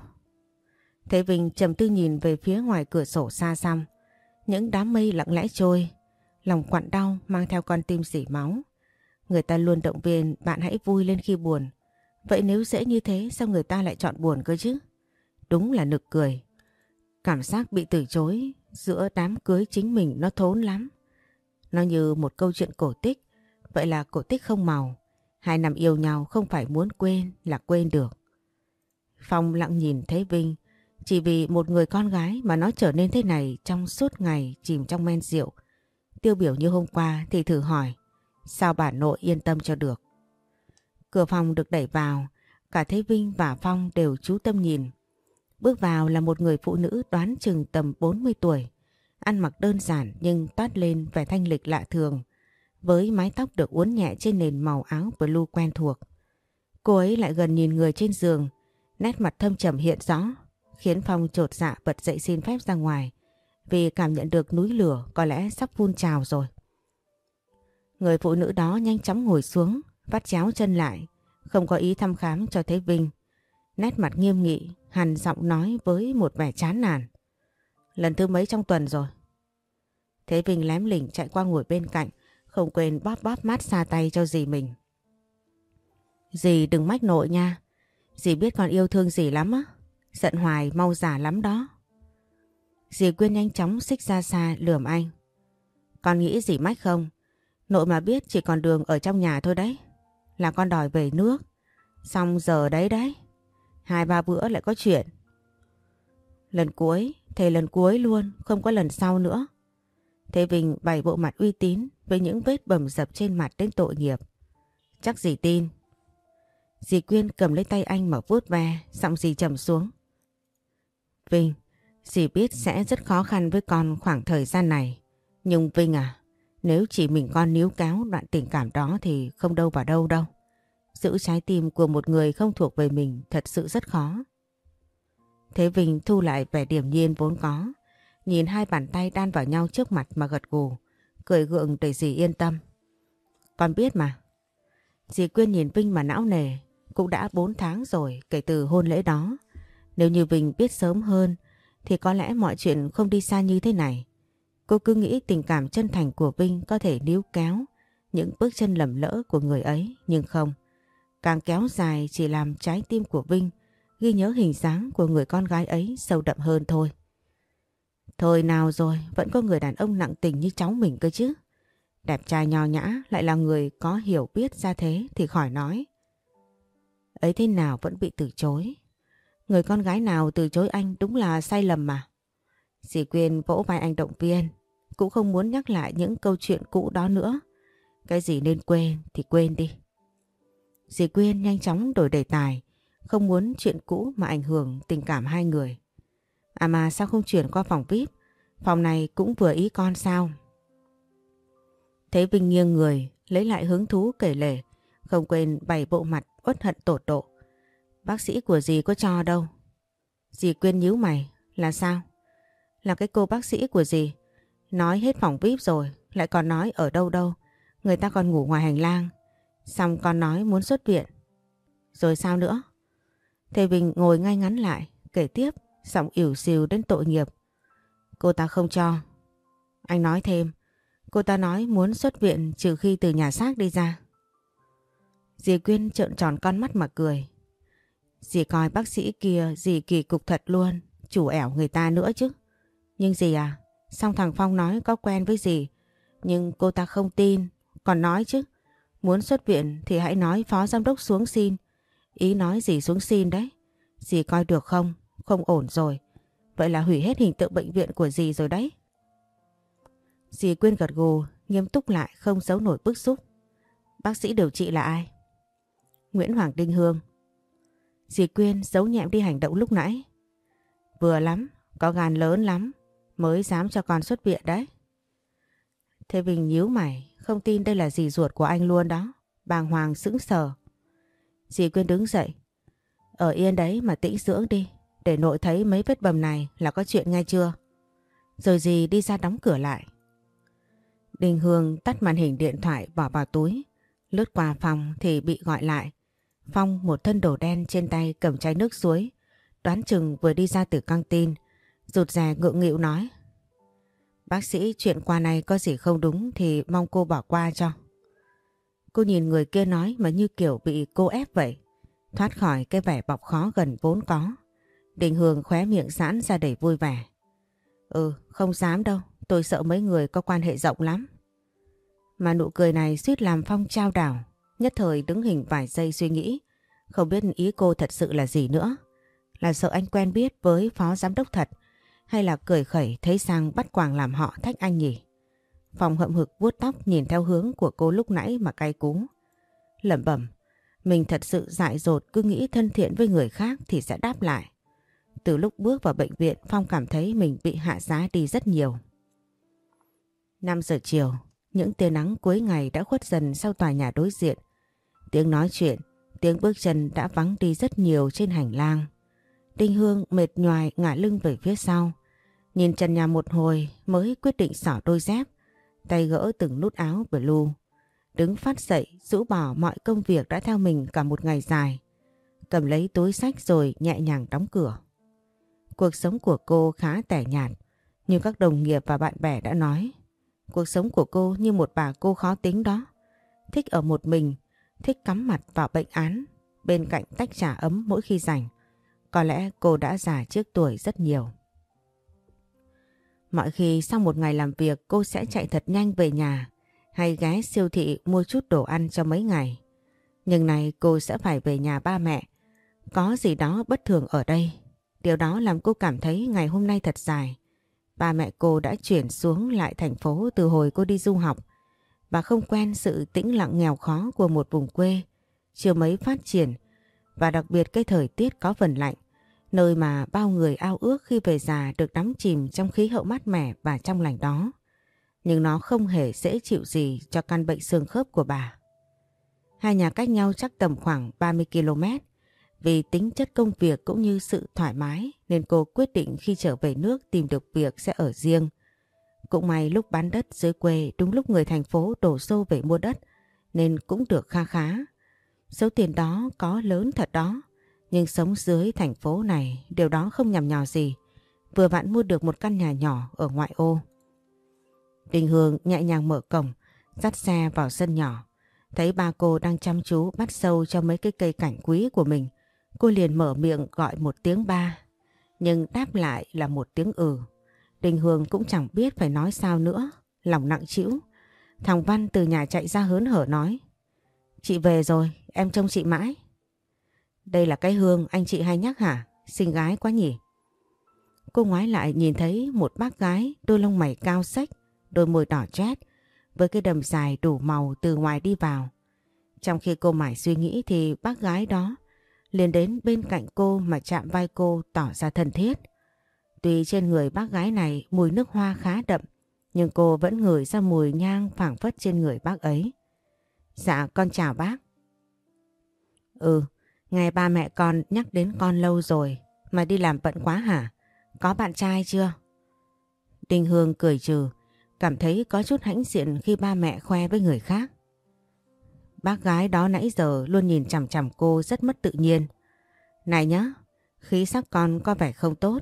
Thế Vinh trầm tư nhìn về phía ngoài cửa sổ xa xăm. Những đám mây lặng lẽ trôi. Lòng quặn đau mang theo con tim dỉ máu. Người ta luôn động viên bạn hãy vui lên khi buồn. Vậy nếu dễ như thế, sao người ta lại chọn buồn cơ chứ? Đúng là nực cười. Cảm giác bị từ chối giữa đám cưới chính mình nó thốn lắm. Nó như một câu chuyện cổ tích. Vậy là cổ tích không màu. Hai năm yêu nhau không phải muốn quên là quên được. Phong lặng nhìn thấy Vinh. Chỉ vì một người con gái mà nó trở nên thế này trong suốt ngày chìm trong men rượu. Tiêu biểu như hôm qua thì thử hỏi. Sao bà nội yên tâm cho được? Cửa phòng được đẩy vào. Cả Thế Vinh và Phong đều chú tâm nhìn. Bước vào là một người phụ nữ đoán chừng tầm 40 tuổi. Ăn mặc đơn giản nhưng toát lên vẻ thanh lịch lạ thường. Với mái tóc được uốn nhẹ trên nền màu áo blue quen thuộc. Cô ấy lại gần nhìn người trên giường. Nét mặt thâm trầm hiện rõ. Khiến Phong trột dạ bật dậy xin phép ra ngoài. Vì cảm nhận được núi lửa có lẽ sắp phun trào rồi. Người phụ nữ đó nhanh chóng ngồi xuống, vắt chéo chân lại, không có ý thăm khám cho thấy Vinh. Nét mặt nghiêm nghị, hằn giọng nói với một vẻ chán nản. Lần thứ mấy trong tuần rồi? Thế Vinh lém lỉnh chạy qua ngồi bên cạnh, không quên bóp bóp mát xa tay cho dì mình. Dì đừng mách nội nha, dì biết con yêu thương dì lắm á, giận hoài mau giả lắm đó. Dì Quyên nhanh chóng xích ra xa lườm anh. Con nghĩ dì mách không? Nội mà biết chỉ còn đường ở trong nhà thôi đấy. Là con đòi về nước. Xong giờ đấy đấy. Hai ba bữa lại có chuyện. Lần cuối, thề lần cuối luôn, không có lần sau nữa. Thế Vinh bày bộ mặt uy tín với những vết bầm dập trên mặt đến tội nghiệp. Chắc gì tin. Dì Quyên cầm lấy tay anh mà vuốt ve, giọng dì trầm xuống. Vinh, dì biết sẽ rất khó khăn với con khoảng thời gian này. Nhưng Vinh à, nếu chỉ mình con níu cáo đoạn tình cảm đó thì không đâu vào đâu đâu. Giữ trái tim của một người không thuộc về mình thật sự rất khó. Thế Vinh thu lại vẻ điểm nhiên vốn có. Nhìn hai bàn tay đan vào nhau trước mặt mà gật gù. Cười gượng để dì yên tâm. Con biết mà. Dì Quyên nhìn Vinh mà não nề. Cũng đã 4 tháng rồi kể từ hôn lễ đó. Nếu như Vinh biết sớm hơn, thì có lẽ mọi chuyện không đi xa như thế này. Cô cứ nghĩ tình cảm chân thành của Vinh có thể níu kéo những bước chân lầm lỡ của người ấy, nhưng không. Càng kéo dài chỉ làm trái tim của Vinh ghi nhớ hình dáng của người con gái ấy sâu đậm hơn thôi. Thôi nào rồi, vẫn có người đàn ông nặng tình như cháu mình cơ chứ. Đẹp trai nho nhã lại là người có hiểu biết ra thế thì khỏi nói. Ấy thế nào vẫn bị từ chối. Người con gái nào từ chối anh đúng là sai lầm mà. Dì Quyên vỗ vai anh động viên cũng không muốn nhắc lại những câu chuyện cũ đó nữa. Cái gì nên quên thì quên đi. Dì Quyên nhanh chóng đổi đề tài, không muốn chuyện cũ mà ảnh hưởng tình cảm hai người. À mà sao không chuyển qua phòng VIP? Phòng này cũng vừa ý con sao? Thế Vinh nghiêng người, lấy lại hứng thú kể lể, không quên bày bộ mặt uất hận tột độ. Bác sĩ của dì có cho đâu. Dì Quyên nhíu mày, là sao? Là cái cô bác sĩ của dì. Nói hết phòng VIP rồi, lại còn nói ở đâu đâu. Người ta còn ngủ ngoài hành lang. Xong con nói muốn xuất viện. Rồi sao nữa? Thầy Bình ngồi ngay ngắn lại, kể tiếp, giọng ỉu xìu đến tội nghiệp. Cô ta không cho. Anh nói thêm, cô ta nói muốn xuất viện trừ khi từ nhà xác đi ra. Dì Quyên trợn tròn con mắt mà cười. Dì coi bác sĩ kia dì kỳ cục thật luôn, chủ ẻo người ta nữa chứ. Nhưng dì à, Xong thằng Phong nói có quen với gì nhưng cô ta không tin, còn nói chứ. Muốn xuất viện thì hãy nói phó giám đốc xuống xin. Ý nói gì xuống xin đấy. Dì coi được không? Không ổn rồi. Vậy là hủy hết hình tượng bệnh viện của dì rồi đấy. Dì Quyên gật gù, nghiêm túc lại không giấu nổi bức xúc. Bác sĩ điều trị là ai? Nguyễn Hoàng Đinh Hương. Dì Quyên giấu nhẹm đi hành động lúc nãy. Vừa lắm, có gan lớn lắm mới dám cho con xuất viện đấy. Thế Vinh nhíu mày, không tin đây là dì ruột của anh luôn đó. Bàng hoàng sững sờ. Dì Quyên đứng dậy. Ở yên đấy mà tĩnh dưỡng đi. để nội thấy mấy vết bầm này là có chuyện ngay chưa? Rồi Dì đi ra đóng cửa lại. Đình Hương tắt màn hình điện thoại bỏ vào túi. Lướt qua phòng thì bị gọi lại. Phong một thân đồ đen trên tay cầm chai nước suối. Đoán chừng vừa đi ra từ căng tin. Rụt rè ngượng nghịu nói. Bác sĩ chuyện qua này có gì không đúng thì mong cô bỏ qua cho. Cô nhìn người kia nói mà như kiểu bị cô ép vậy. Thoát khỏi cái vẻ bọc khó gần vốn có. Đình Hường khóe miệng giãn ra đầy vui vẻ. Ừ, không dám đâu. Tôi sợ mấy người có quan hệ rộng lắm. Mà nụ cười này suýt làm Phong trao đảo. Nhất thời đứng hình vài giây suy nghĩ. Không biết ý cô thật sự là gì nữa. Là sợ anh quen biết với phó giám đốc thật. Hay là cười khẩy thấy sang bắt quàng làm họ thách anh nhỉ. Phong hậm hực vuốt tóc nhìn theo hướng của cô lúc nãy mà cay cú. Lẩm bẩm, mình thật sự dại dột cứ nghĩ thân thiện với người khác thì sẽ đáp lại. Từ lúc bước vào bệnh viện Phong cảm thấy mình bị hạ giá đi rất nhiều. 5 giờ chiều, những tia nắng cuối ngày đã khuất dần sau tòa nhà đối diện. Tiếng nói chuyện, tiếng bước chân đã vắng đi rất nhiều trên hành lang. Đinh Hương mệt nhoài ngả lưng về phía sau. Nhìn trần nhà một hồi mới quyết định xỏ đôi dép, tay gỡ từng nút áo blue. Đứng phát dậy, rũ bỏ mọi công việc đã theo mình cả một ngày dài. Cầm lấy túi sách rồi nhẹ nhàng đóng cửa. Cuộc sống của cô khá tẻ nhạt, như các đồng nghiệp và bạn bè đã nói. Cuộc sống của cô như một bà cô khó tính đó. Thích ở một mình, thích cắm mặt vào bệnh án, bên cạnh tách trà ấm mỗi khi rảnh. Có lẽ cô đã già trước tuổi rất nhiều. Mọi khi sau một ngày làm việc cô sẽ chạy thật nhanh về nhà hay ghé siêu thị mua chút đồ ăn cho mấy ngày. Nhưng này cô sẽ phải về nhà ba mẹ. Có gì đó bất thường ở đây. Điều đó làm cô cảm thấy ngày hôm nay thật dài. Ba mẹ cô đã chuyển xuống lại thành phố từ hồi cô đi du học. Bà không quen sự tĩnh lặng nghèo khó của một vùng quê, chưa mấy phát triển và đặc biệt cái thời tiết có phần lạnh, nơi mà bao người ao ước khi về già được đắm chìm trong khí hậu mát mẻ và trong lành đó. Nhưng nó không hề dễ chịu gì cho căn bệnh xương khớp của bà. Hai nhà cách nhau chắc tầm khoảng 30 km. Vì tính chất công việc cũng như sự thoải mái nên cô quyết định khi trở về nước tìm được việc sẽ ở riêng. Cũng may lúc bán đất dưới quê đúng lúc người thành phố đổ xô về mua đất nên cũng được kha khá. Số tiền đó có lớn thật đó, nhưng sống dưới thành phố này điều đó không nhằm nhò gì. Vừa vặn mua được một căn nhà nhỏ ở ngoại ô. Đình Hương nhẹ nhàng mở cổng, dắt xe vào sân nhỏ. Thấy ba cô đang chăm chú bắt sâu cho mấy cái cây cảnh quý của mình. Cô liền mở miệng gọi một tiếng ba, nhưng đáp lại là một tiếng ừ. Đình Hương cũng chẳng biết phải nói sao nữa, lòng nặng chịu. Thằng Văn từ nhà chạy ra hớn hở nói. Chị về rồi, em trông chị mãi. Đây là cái Hương anh chị hay nhắc hả? Xinh gái quá nhỉ? Cô ngoái lại nhìn thấy một bác gái đôi lông mày cao xách, đôi môi đỏ chét, với cái đầm dài đủ màu từ ngoài đi vào. Trong khi cô mải suy nghĩ thì bác gái đó liền đến bên cạnh cô mà chạm vai cô tỏ ra thân thiết. Tuy trên người bác gái này mùi nước hoa khá đậm, nhưng cô vẫn ngửi ra mùi nhang phảng phất trên người bác ấy. Dạ con chào bác. Ừ, nghe ba mẹ con nhắc đến con lâu rồi, mà đi làm bận quá hả? Có bạn trai chưa? Đinh Hương cười trừ, cảm thấy có chút hãnh diện khi ba mẹ khoe với người khác. Bác gái đó nãy giờ luôn nhìn chằm chằm cô rất mất tự nhiên. Này nhá, khí sắc con có vẻ không tốt.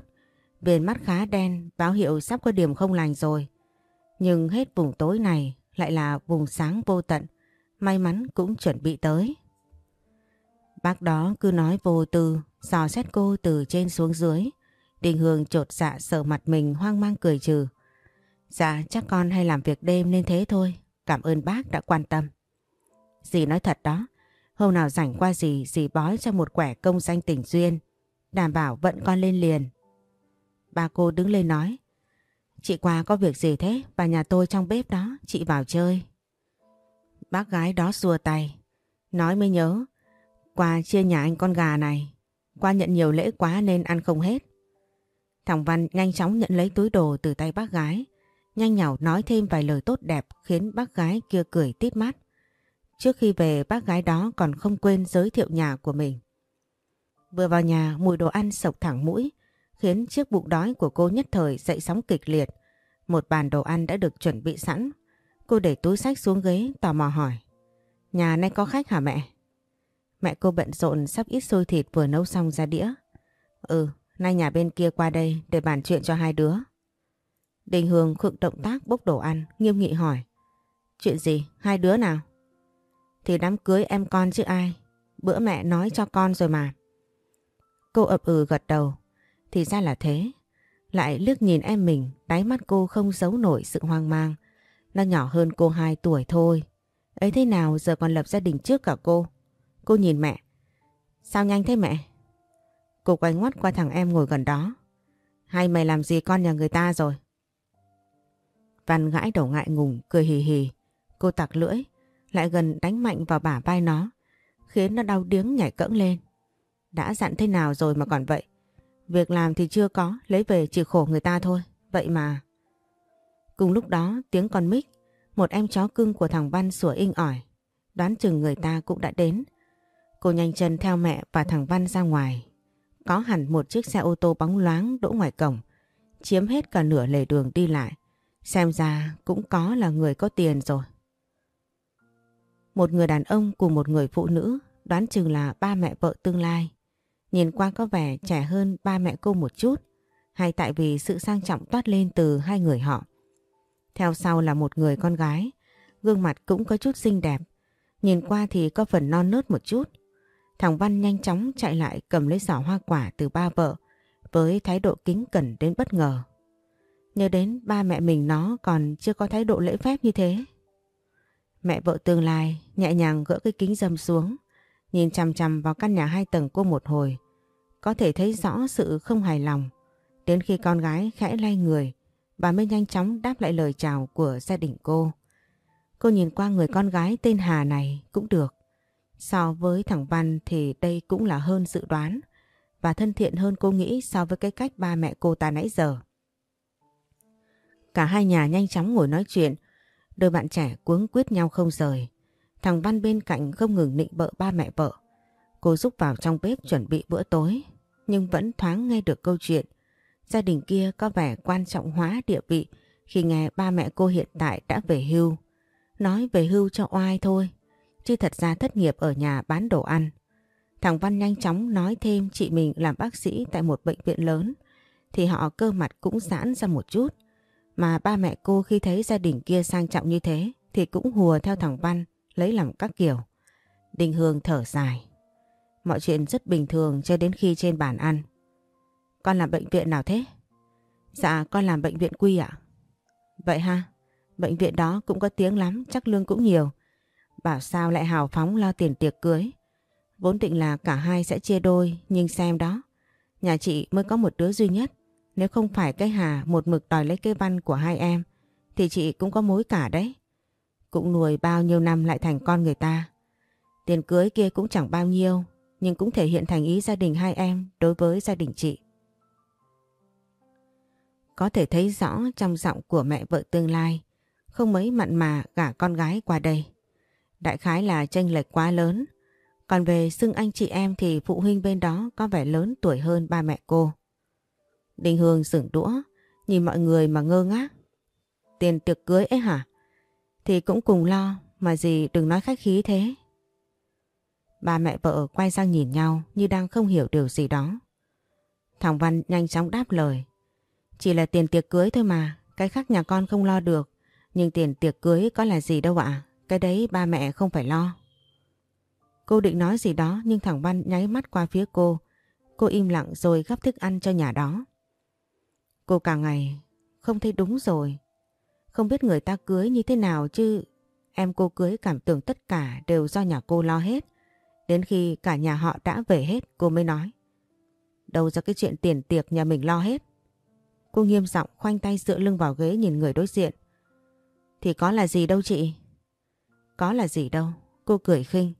Viền mắt khá đen, báo hiệu sắp có điểm không lành rồi. Nhưng hết vùng tối này lại là vùng sáng vô tận. May mắn cũng chuẩn bị tới. Bác đó cứ nói vô tư, dò xét cô từ trên xuống dưới. Đình Hương trột dạ sợ mặt mình hoang mang cười trừ. Dạ chắc con hay làm việc đêm nên thế thôi. Cảm ơn bác đã quan tâm. Dì nói thật đó, hôm nào rảnh qua dì, dì bói cho một quẻ công danh tình duyên, đảm bảo vận con lên liền. Ba cô đứng lên nói, chị qua có việc gì thế, bà nhà tôi trong bếp đó, chị vào chơi. Bác gái đó xua tay, nói mới nhớ, qua chia nhà anh con gà này, qua nhận nhiều lễ quá nên ăn không hết. Thằng Văn nhanh chóng nhận lấy túi đồ từ tay bác gái, nhanh nhảu nói thêm vài lời tốt đẹp khiến bác gái kia cười tít mắt. Trước khi về bác gái đó còn không quên giới thiệu nhà của mình. Vừa vào nhà mùi đồ ăn sộc thẳng mũi khiến chiếc bụng đói của cô nhất thời dậy sóng kịch liệt. Một bàn đồ ăn đã được chuẩn bị sẵn. Cô để túi sách xuống ghế tò mò hỏi. Nhà nay có khách hả mẹ? Mẹ cô bận rộn sắp ít xôi thịt vừa nấu xong ra đĩa. Ừ, nay nhà bên kia qua đây để bàn chuyện cho hai đứa. Đình Hương khựng động tác bốc đồ ăn, nghiêm nghị hỏi. Chuyện gì? Hai đứa nào? Thì đám cưới em con chứ ai. Bữa mẹ nói cho con rồi mà. Cô ập ừ gật đầu. Thì ra là thế. Lại liếc nhìn em mình, đáy mắt cô không giấu nổi sự hoang mang. Nó nhỏ hơn cô 2 tuổi thôi. Ấy thế nào giờ còn lập gia đình trước cả cô? Cô nhìn mẹ. Sao nhanh thế mẹ? Cô quay ngoắt qua thằng em ngồi gần đó. Hay mày làm gì con nhà người ta rồi? Văn gãi đầu ngại ngùng, cười hì hì. Cô tặc lưỡi, lại gần đánh mạnh vào bả vai nó, khiến nó đau điếng nhảy cẫng lên. Đã dặn thế nào rồi mà còn vậy? Việc làm thì chưa có, lấy về chỉ khổ người ta thôi. Vậy mà... Cùng lúc đó tiếng con mít, một em chó cưng của thằng Văn sủa inh ỏi. Đoán chừng người ta cũng đã đến. Cô nhanh chân theo mẹ và thằng Văn ra ngoài. Có hẳn một chiếc xe ô tô bóng loáng đỗ ngoài cổng, chiếm hết cả nửa lề đường đi lại. Xem ra cũng có là người có tiền rồi. Một người đàn ông cùng một người phụ nữ đoán chừng là ba mẹ vợ tương lai. Nhìn qua có vẻ trẻ hơn ba mẹ cô một chút hay tại vì sự sang trọng toát lên từ hai người họ. Theo sau là một người con gái, gương mặt cũng có chút xinh đẹp, nhìn qua thì có phần non nớt một chút. Thằng Văn nhanh chóng chạy lại cầm lấy giỏ hoa quả từ ba vợ với thái độ kính cẩn đến bất ngờ. Nhớ đến ba mẹ mình nó còn chưa có thái độ lễ phép như thế. Mẹ vợ tương lai nhẹ nhàng gỡ cái kính dâm xuống, nhìn chằm chằm vào căn nhà hai tầng cô một hồi. Có thể thấy rõ sự không hài lòng. Đến khi con gái khẽ lay người, bà mới nhanh chóng đáp lại lời chào của gia đình cô. Cô nhìn qua người con gái tên Hà này cũng được. So với thằng Văn thì đây cũng là hơn dự đoán và thân thiện hơn cô nghĩ so với cái cách ba mẹ cô ta nãy giờ. Cả hai nhà nhanh chóng ngồi nói chuyện, đôi bạn trẻ cuống quyết nhau không rời. Thằng Văn bên cạnh không ngừng nịnh bợ ba mẹ vợ. Cô giúp vào trong bếp chuẩn bị bữa tối, nhưng vẫn thoáng nghe được câu chuyện. Gia đình kia có vẻ quan trọng hóa địa vị khi nghe ba mẹ cô hiện tại đã về hưu. Nói về hưu cho oai thôi, chứ thật ra thất nghiệp ở nhà bán đồ ăn. Thằng Văn nhanh chóng nói thêm chị mình làm bác sĩ tại một bệnh viện lớn, thì họ cơ mặt cũng giãn ra một chút. Mà ba mẹ cô khi thấy gia đình kia sang trọng như thế thì cũng hùa theo thằng Văn lấy làm các kiểu. Đình Hương thở dài. Mọi chuyện rất bình thường cho đến khi trên bàn ăn. Con làm bệnh viện nào thế? Dạ con làm bệnh viện quy ạ. Vậy ha, bệnh viện đó cũng có tiếng lắm, chắc lương cũng nhiều. Bảo sao lại hào phóng lo tiền tiệc cưới. Vốn định là cả hai sẽ chia đôi, nhưng xem đó. Nhà chị mới có một đứa duy nhất. Nếu không phải cái Hà một mực đòi lấy cái văn của hai em thì chị cũng có mối cả đấy. Cũng nuôi bao nhiêu năm lại thành con người ta. Tiền cưới kia cũng chẳng bao nhiêu nhưng cũng thể hiện thành ý gia đình hai em đối với gia đình chị. Có thể thấy rõ trong giọng của mẹ vợ tương lai không mấy mặn mà gả con gái qua đây. Đại khái là tranh lệch quá lớn. Còn về xưng anh chị em thì phụ huynh bên đó có vẻ lớn tuổi hơn ba mẹ cô. Đình Hương sửng đũa, nhìn mọi người mà ngơ ngác. Tiền tiệc cưới ấy hả? Thì cũng cùng lo, mà gì đừng nói khách khí thế. Ba mẹ vợ quay sang nhìn nhau như đang không hiểu điều gì đó. Thằng Văn nhanh chóng đáp lời. Chỉ là tiền tiệc cưới thôi mà, cái khác nhà con không lo được. Nhưng tiền tiệc cưới có là gì đâu ạ, cái đấy ba mẹ không phải lo. Cô định nói gì đó nhưng thằng Văn nháy mắt qua phía cô. Cô im lặng rồi gắp thức ăn cho nhà đó. Cô cả ngày không thấy đúng rồi. Không biết người ta cưới như thế nào chứ em cô cưới cảm tưởng tất cả đều do nhà cô lo hết. Đến khi cả nhà họ đã về hết, cô mới nói. Đâu ra cái chuyện tiền tiệc nhà mình lo hết. Cô nghiêm giọng khoanh tay dựa lưng vào ghế nhìn người đối diện. Thì có là gì đâu chị? Có là gì đâu. Cô cười khinh.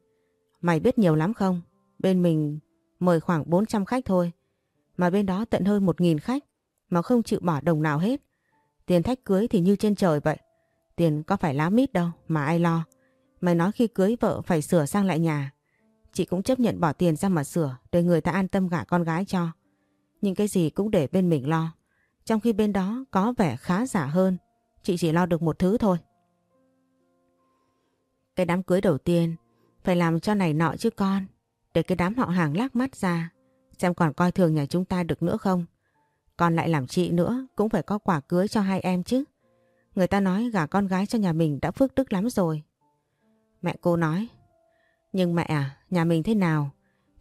Mày biết nhiều lắm không? Bên mình mời khoảng 400 khách thôi. Mà bên đó tận hơn 1.000 khách, mà không chịu bỏ đồng nào hết. Tiền thách cưới thì như trên trời vậy. Tiền có phải lá mít đâu, mà ai lo. Mày nói khi cưới vợ phải sửa sang lại nhà. Chị cũng chấp nhận bỏ tiền ra mà sửa, để người ta an tâm gả con gái cho. Nhưng cái gì cũng để bên mình lo. Trong khi bên đó có vẻ khá giả hơn. Chị chỉ lo được một thứ thôi. Cái đám cưới đầu tiên phải làm cho này nọ chứ con. Để cái đám họ hàng lác mắt ra. Xem còn coi thường nhà chúng ta được nữa không. con lại làm chị nữa cũng phải có quả cưới cho hai em chứ. Người ta nói gả con gái cho nhà mình đã phước đức lắm rồi. Mẹ cô nói. Nhưng mẹ à, nhà mình thế nào?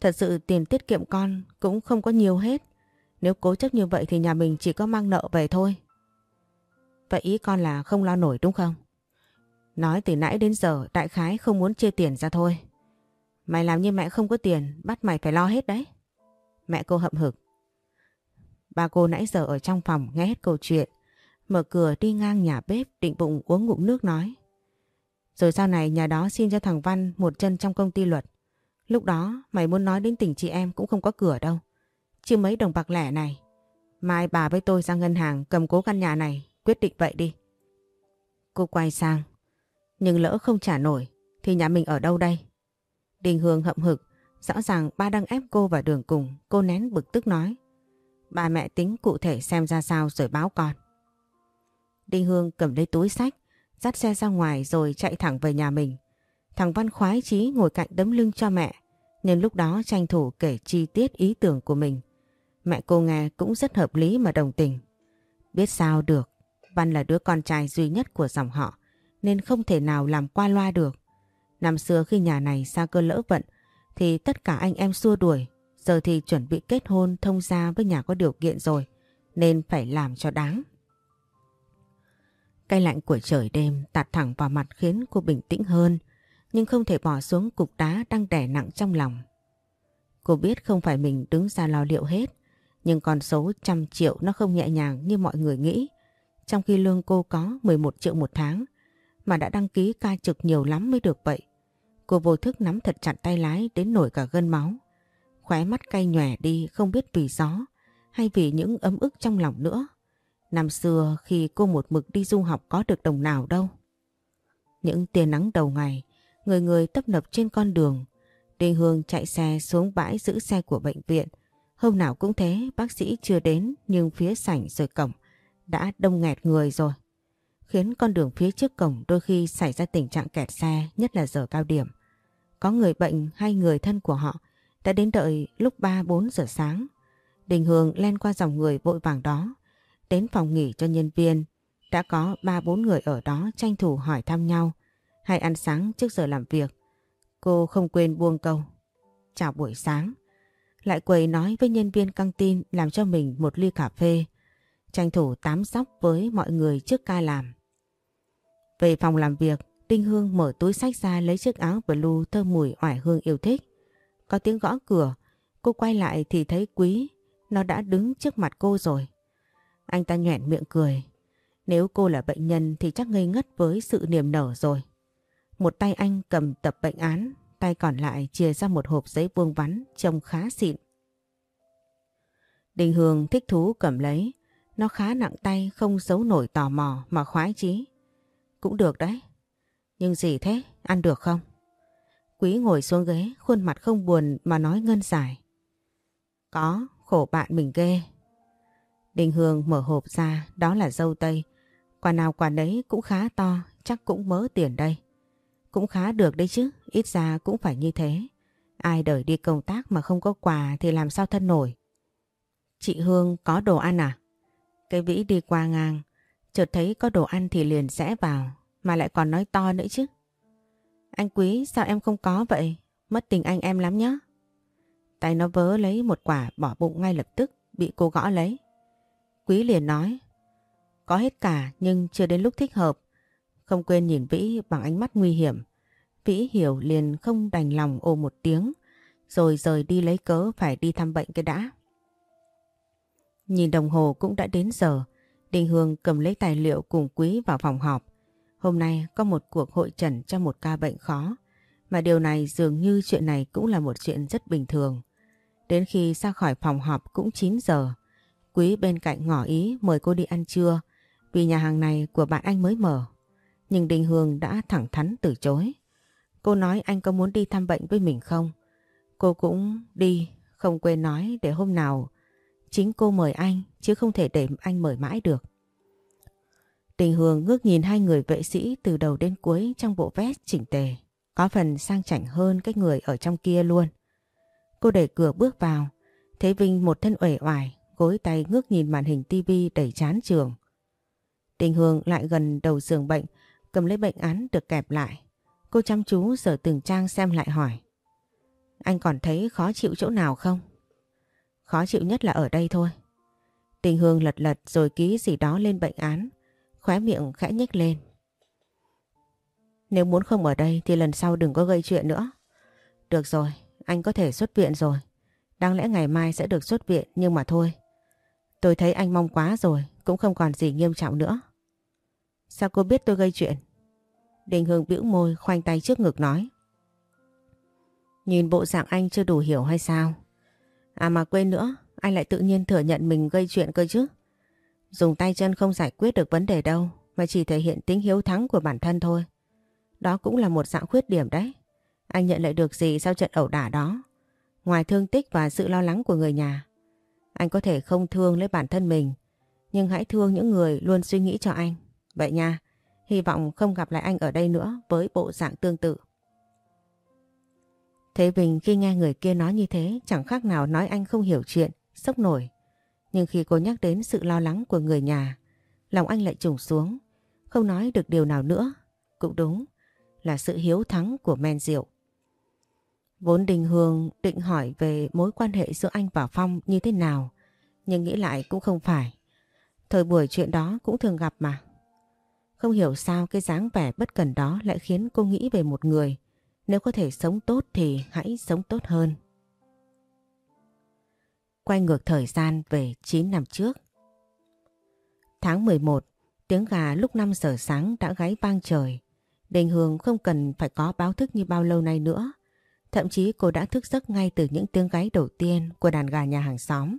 Thật sự tiền tiết kiệm con cũng không có nhiều hết. Nếu cố chấp như vậy thì nhà mình chỉ có mang nợ về thôi. Vậy ý con là không lo nổi đúng không? Nói từ nãy đến giờ đại khái không muốn chia tiền ra thôi. Mày làm như mẹ không có tiền, bắt mày phải lo hết đấy. Mẹ cô hậm hực. Ba cô nãy giờ ở trong phòng nghe hết câu chuyện. Mở cửa đi ngang nhà bếp định bụng uống ngụm nước nói. Rồi sau này nhà đó xin cho thằng Văn một chân trong công ty luật. Lúc đó mày muốn nói đến tình chị em cũng không có cửa đâu. Chứ mấy đồng bạc lẻ này. Mai bà với tôi ra ngân hàng cầm cố căn nhà này. Quyết định vậy đi. Cô quay sang. Nhưng lỡ không trả nổi thì nhà mình ở đâu đây? Đình Hương hậm hực. Rõ ràng ba đang ép cô vào đường cùng. Cô nén bực tức nói. Ba mẹ tính cụ thể xem ra sao rồi báo con. Đinh Hương cầm lấy túi sách, dắt xe ra ngoài rồi chạy thẳng về nhà mình. Thằng Văn khoái chí ngồi cạnh đấm lưng cho mẹ, nên lúc đó tranh thủ kể chi tiết ý tưởng của mình. Mẹ cô nghe cũng rất hợp lý mà đồng tình. Biết sao được, Văn là đứa con trai duy nhất của dòng họ, nên không thể nào làm qua loa được. Năm xưa khi nhà này xa cơ lỡ vận, thì tất cả anh em xua đuổi, giờ thì chuẩn bị kết hôn thông gia với nhà có điều kiện rồi, nên phải làm cho đáng. Cây lạnh của trời đêm tạt thẳng vào mặt khiến cô bình tĩnh hơn, nhưng không thể bỏ xuống cục đá đang đè nặng trong lòng. Cô biết không phải mình đứng ra lo liệu hết, nhưng con số trăm triệu nó không nhẹ nhàng như mọi người nghĩ. Trong khi lương cô có 11 triệu một tháng, mà đã đăng ký ca trực nhiều lắm mới được vậy. Cô vô thức nắm thật chặt tay lái đến nổi cả gân máu. Khóe mắt cay nhòe đi không biết vì gió hay vì những ấm ức trong lòng nữa. Năm xưa khi cô một mực đi du học có được đồng nào đâu. Những tia nắng đầu ngày, người người tấp nập trên con đường. Đinh Hương chạy xe xuống bãi giữ xe của bệnh viện. Hôm nào cũng thế, bác sĩ chưa đến nhưng phía sảnh rồi cổng đã đông nghẹt người rồi. Khiến con đường phía trước cổng đôi khi xảy ra tình trạng kẹt xe, nhất là giờ cao điểm. Có người bệnh hay người thân của họ đã đến đợi lúc 3-4 giờ sáng. Đình Hương len qua dòng người vội vàng đó Đến phòng nghỉ cho nhân viên, đã có ba bốn người ở đó tranh thủ hỏi thăm nhau hay ăn sáng trước giờ làm việc. Cô không quên buông câu. Chào buổi sáng. Lại quầy nói với nhân viên căng tin làm cho mình một ly cà phê. Tranh thủ tám sóc với mọi người trước ca làm. Về phòng làm việc, Đinh Hương mở túi sách ra lấy chiếc áo blue thơm mùi oải hương yêu thích. Có tiếng gõ cửa, cô quay lại thì thấy Quý, nó đã đứng trước mặt cô rồi. Anh ta nhoẻn miệng cười. Nếu cô là bệnh nhân thì chắc ngây ngất với sự niềm nở rồi. Một tay anh cầm tập bệnh án, tay còn lại chia ra một hộp giấy vuông vắn trông khá xịn. Đình Hương thích thú cầm lấy, nó khá nặng tay không giấu nổi tò mò mà khoái chí. Cũng được đấy. Nhưng gì thế, ăn được không? Quý ngồi xuống ghế, khuôn mặt không buồn mà nói ngân dài. Có, khổ bạn mình ghê, Đình Hương mở hộp ra, đó là dâu tây. Quả nào quả đấy cũng khá to, chắc cũng mớ tiền đây. Cũng khá được đấy chứ, ít ra cũng phải như thế. Ai đời đi công tác mà không có quà thì làm sao thân nổi. Chị Hương có đồ ăn à? Cái Vĩ đi qua ngang, chợt thấy có đồ ăn thì liền rẽ vào, mà lại còn nói to nữa chứ. Anh Quý sao em không có vậy? Mất tình anh em lắm nhá. Tay nó vớ lấy một quả bỏ bụng ngay lập tức, bị cô gõ lấy. Quý liền nói. Có hết cả nhưng chưa đến lúc thích hợp. Không quên nhìn Vĩ bằng ánh mắt nguy hiểm. Vĩ hiểu liền không đành lòng ồ một tiếng. Rồi rời đi lấy cớ phải đi thăm bệnh cái đã. Nhìn đồng hồ cũng đã đến giờ. Đình Hương cầm lấy tài liệu cùng Quý vào phòng họp. Hôm nay có một cuộc hội trần cho một ca bệnh khó. Mà điều này dường như chuyện này cũng là một chuyện rất bình thường. Đến khi ra khỏi phòng họp cũng 9 giờ. Quý bên cạnh ngỏ ý mời cô đi ăn trưa vì nhà hàng này của bạn anh mới mở. Nhưng Đình Hương đã thẳng thắn từ chối. Cô nói anh có muốn đi thăm bệnh với mình không? Cô cũng đi, không quên nói để hôm nào chính cô mời anh chứ không thể để anh mời mãi được. Tình Hương ngước nhìn hai người vệ sĩ từ đầu đến cuối trong bộ vest chỉnh tề, có phần sang chảnh hơn cái người ở trong kia luôn. Cô đẩy cửa bước vào, thấy Vinh một thân uể oải, gối tay ngước nhìn màn hình tivi đầy chán trường. Tình Hương lại gần đầu giường bệnh, cầm lấy bệnh án được kẹp lại. Cô chăm chú sở từng trang xem lại hỏi. Anh còn thấy khó chịu chỗ nào không? Khó chịu nhất là ở đây thôi. Tình Hương lật lật rồi ký gì đó lên bệnh án, khóe miệng khẽ nhếch lên. Nếu muốn không ở đây thì lần sau đừng có gây chuyện nữa. Được rồi, anh có thể xuất viện rồi. Đáng lẽ ngày mai sẽ được xuất viện nhưng mà thôi. Tôi thấy anh mong quá rồi, cũng không còn gì nghiêm trọng nữa. Sao cô biết tôi gây chuyện? Đình Hương bĩu môi khoanh tay trước ngực nói. Nhìn bộ dạng anh chưa đủ hiểu hay sao? À mà quên nữa, anh lại tự nhiên thừa nhận mình gây chuyện cơ chứ. Dùng tay chân không giải quyết được vấn đề đâu, mà chỉ thể hiện tính hiếu thắng của bản thân thôi. Đó cũng là một dạng khuyết điểm đấy. Anh nhận lại được gì sau trận ẩu đả đó? Ngoài thương tích và sự lo lắng của người nhà, anh có thể không thương lấy bản thân mình, nhưng hãy thương những người luôn suy nghĩ cho anh. Vậy nha, hy vọng không gặp lại anh ở đây nữa với bộ dạng tương tự. Thế Bình khi nghe người kia nói như thế chẳng khác nào nói anh không hiểu chuyện, sốc nổi. Nhưng khi cô nhắc đến sự lo lắng của người nhà, lòng anh lại trùng xuống, không nói được điều nào nữa. Cũng đúng, là sự hiếu thắng của men rượu. Vốn Đình Hương định hỏi về mối quan hệ giữa anh và Phong như thế nào, nhưng nghĩ lại cũng không phải. Thời buổi chuyện đó cũng thường gặp mà. Không hiểu sao cái dáng vẻ bất cần đó lại khiến cô nghĩ về một người. Nếu có thể sống tốt thì hãy sống tốt hơn. Quay ngược thời gian về 9 năm trước. Tháng 11, tiếng gà lúc 5 giờ sáng đã gáy vang trời. Đình Hương không cần phải có báo thức như bao lâu nay nữa. Thậm chí cô đã thức giấc ngay từ những tiếng gáy đầu tiên của đàn gà nhà hàng xóm.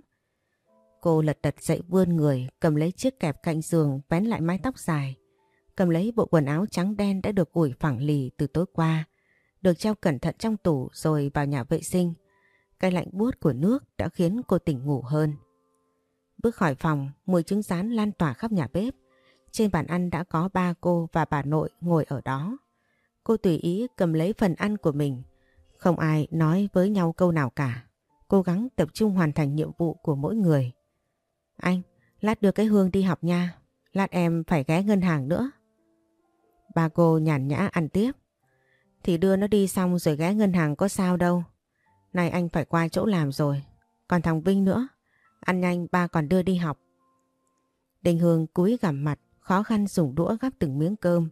Cô lật đật dậy vươn người, cầm lấy chiếc kẹp cạnh giường vén lại mái tóc dài. Cầm lấy bộ quần áo trắng đen đã được ủi phẳng lì từ tối qua. Được treo cẩn thận trong tủ rồi vào nhà vệ sinh. Cái lạnh buốt của nước đã khiến cô tỉnh ngủ hơn. Bước khỏi phòng, mùi trứng rán lan tỏa khắp nhà bếp. Trên bàn ăn đã có ba cô và bà nội ngồi ở đó. Cô tùy ý cầm lấy phần ăn của mình. Không ai nói với nhau câu nào cả. Cố gắng tập trung hoàn thành nhiệm vụ của mỗi người. Anh, lát đưa cái hương đi học nha. Lát em phải ghé ngân hàng nữa. Ba cô nhàn nhã ăn tiếp. Thì đưa nó đi xong rồi ghé ngân hàng có sao đâu. Này anh phải qua chỗ làm rồi. Còn thằng Vinh nữa. Ăn nhanh ba còn đưa đi học. Đình Hương cúi gằm mặt khó khăn dùng đũa gắp từng miếng cơm.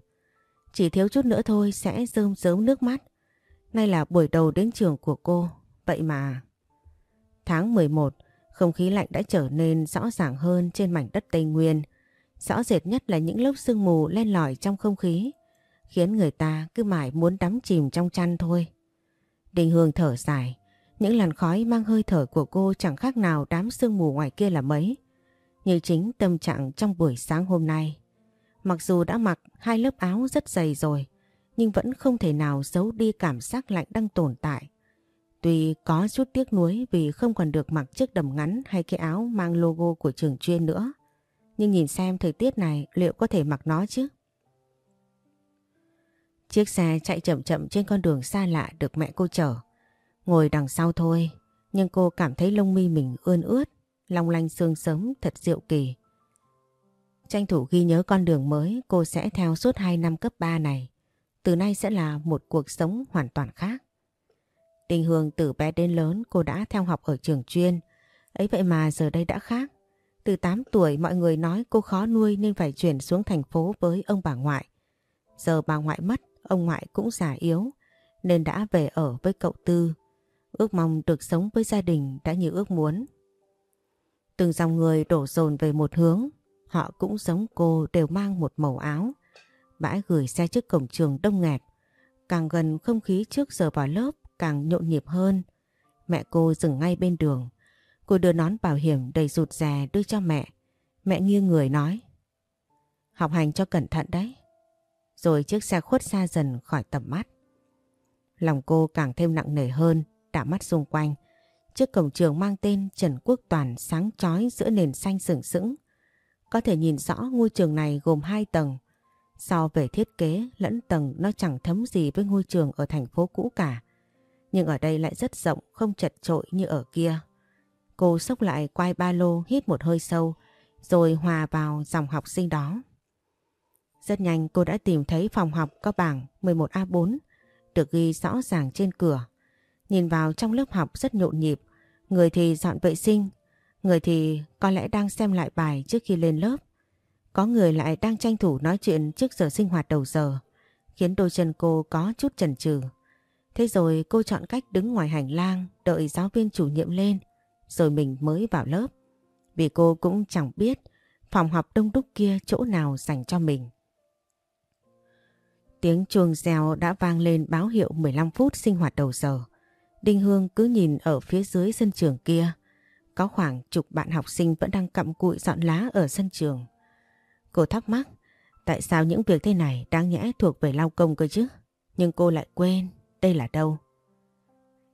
Chỉ thiếu chút nữa thôi sẽ rơm rớm nước mắt. Nay là buổi đầu đến trường của cô, vậy mà... Tháng 11, không khí lạnh đã trở nên rõ ràng hơn trên mảnh đất Tây Nguyên. Rõ rệt nhất là những lớp sương mù len lỏi trong không khí, khiến người ta cứ mãi muốn đắm chìm trong chăn thôi. Đình Hương thở dài, những làn khói mang hơi thở của cô chẳng khác nào đám sương mù ngoài kia là mấy. Như chính tâm trạng trong buổi sáng hôm nay. Mặc dù đã mặc hai lớp áo rất dày rồi, nhưng vẫn không thể nào giấu đi cảm giác lạnh đang tồn tại. Tuy có chút tiếc nuối vì không còn được mặc chiếc đầm ngắn hay cái áo mang logo của trường chuyên nữa. Nhưng nhìn xem thời tiết này liệu có thể mặc nó chứ? Chiếc xe chạy chậm chậm trên con đường xa lạ được mẹ cô chở. Ngồi đằng sau thôi, nhưng cô cảm thấy lông mi mình ươn ướt, long lanh sương sớm thật diệu kỳ. Tranh thủ ghi nhớ con đường mới cô sẽ theo suốt 2 năm cấp 3 này. Từ nay sẽ là một cuộc sống hoàn toàn khác. Tình Hương từ bé đến lớn cô đã theo học ở trường chuyên. Ấy vậy mà giờ đây đã khác. Từ 8 tuổi mọi người nói cô khó nuôi nên phải chuyển xuống thành phố với ông bà ngoại. Giờ bà ngoại mất, ông ngoại cũng già yếu, nên đã về ở với cậu Tư. Ước mong được sống với gia đình đã như ước muốn. Từng dòng người đổ dồn về một hướng, Họ cũng giống cô đều mang một màu áo. Bãi gửi xe trước cổng trường đông nghẹt. Càng gần không khí trước giờ vào lớp càng nhộn nhịp hơn. Mẹ cô dừng ngay bên đường. Cô đưa nón bảo hiểm đầy rụt rè đưa cho mẹ. Mẹ nghiêng người nói. Học hành cho cẩn thận đấy. Rồi chiếc xe khuất xa dần khỏi tầm mắt. Lòng cô càng thêm nặng nề hơn đảo mắt xung quanh. chiếc cổng trường mang tên Trần Quốc Toàn sáng chói giữa nền xanh sừng sững. Có thể nhìn rõ ngôi trường này gồm 2 tầng. So về thiết kế lẫn tầng nó chẳng thấm gì với ngôi trường ở thành phố cũ cả. Nhưng ở đây lại rất rộng, không chật trội như ở kia. Cô sốc lại quai ba lô hít một hơi sâu, rồi hòa vào dòng học sinh đó. Rất nhanh cô đã tìm thấy phòng học có bảng 11A4 được ghi rõ ràng trên cửa. Nhìn vào trong lớp học rất nhộn nhịp, người thì dọn vệ sinh, người thì có lẽ đang xem lại bài trước khi lên lớp. Có người lại đang tranh thủ nói chuyện trước giờ sinh hoạt đầu giờ, khiến đôi chân cô có chút chần chừ. Thế rồi cô chọn cách đứng ngoài hành lang đợi giáo viên chủ nhiệm lên, rồi mình mới vào lớp. Vì cô cũng chẳng biết phòng học đông đúc kia chỗ nào dành cho mình. Tiếng chuông reo đã vang lên báo hiệu 15 phút sinh hoạt đầu giờ. Đinh Hương cứ nhìn ở phía dưới sân trường kia. Có khoảng chục bạn học sinh vẫn đang cặm cụi dọn lá ở sân trường. Cô thắc mắc, tại sao những việc thế này đáng nhẽ thuộc về lao công cơ chứ? Nhưng cô lại quên, đây là đâu?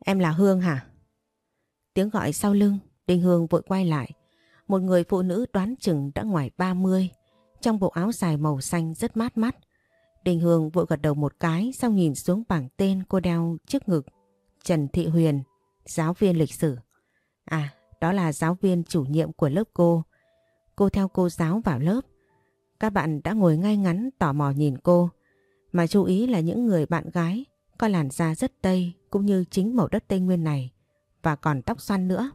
Em là Hương hả? Tiếng gọi sau lưng, Đinh Hương vội quay lại. Một người phụ nữ đoán chừng đã ngoài 30, trong bộ áo dài màu xanh rất mát mắt. Đình Hương vội gật đầu một cái xong nhìn xuống bảng tên cô đeo trước ngực. Trần Thị Huyền, giáo viên lịch sử. À, đó là giáo viên chủ nhiệm của lớp cô. Cô theo cô giáo vào lớp. Các bạn đã ngồi ngay ngắn tò mò nhìn cô. Mà chú ý là những người bạn gái có làn da rất tây cũng như chính màu đất Tây Nguyên này và còn tóc xoăn nữa.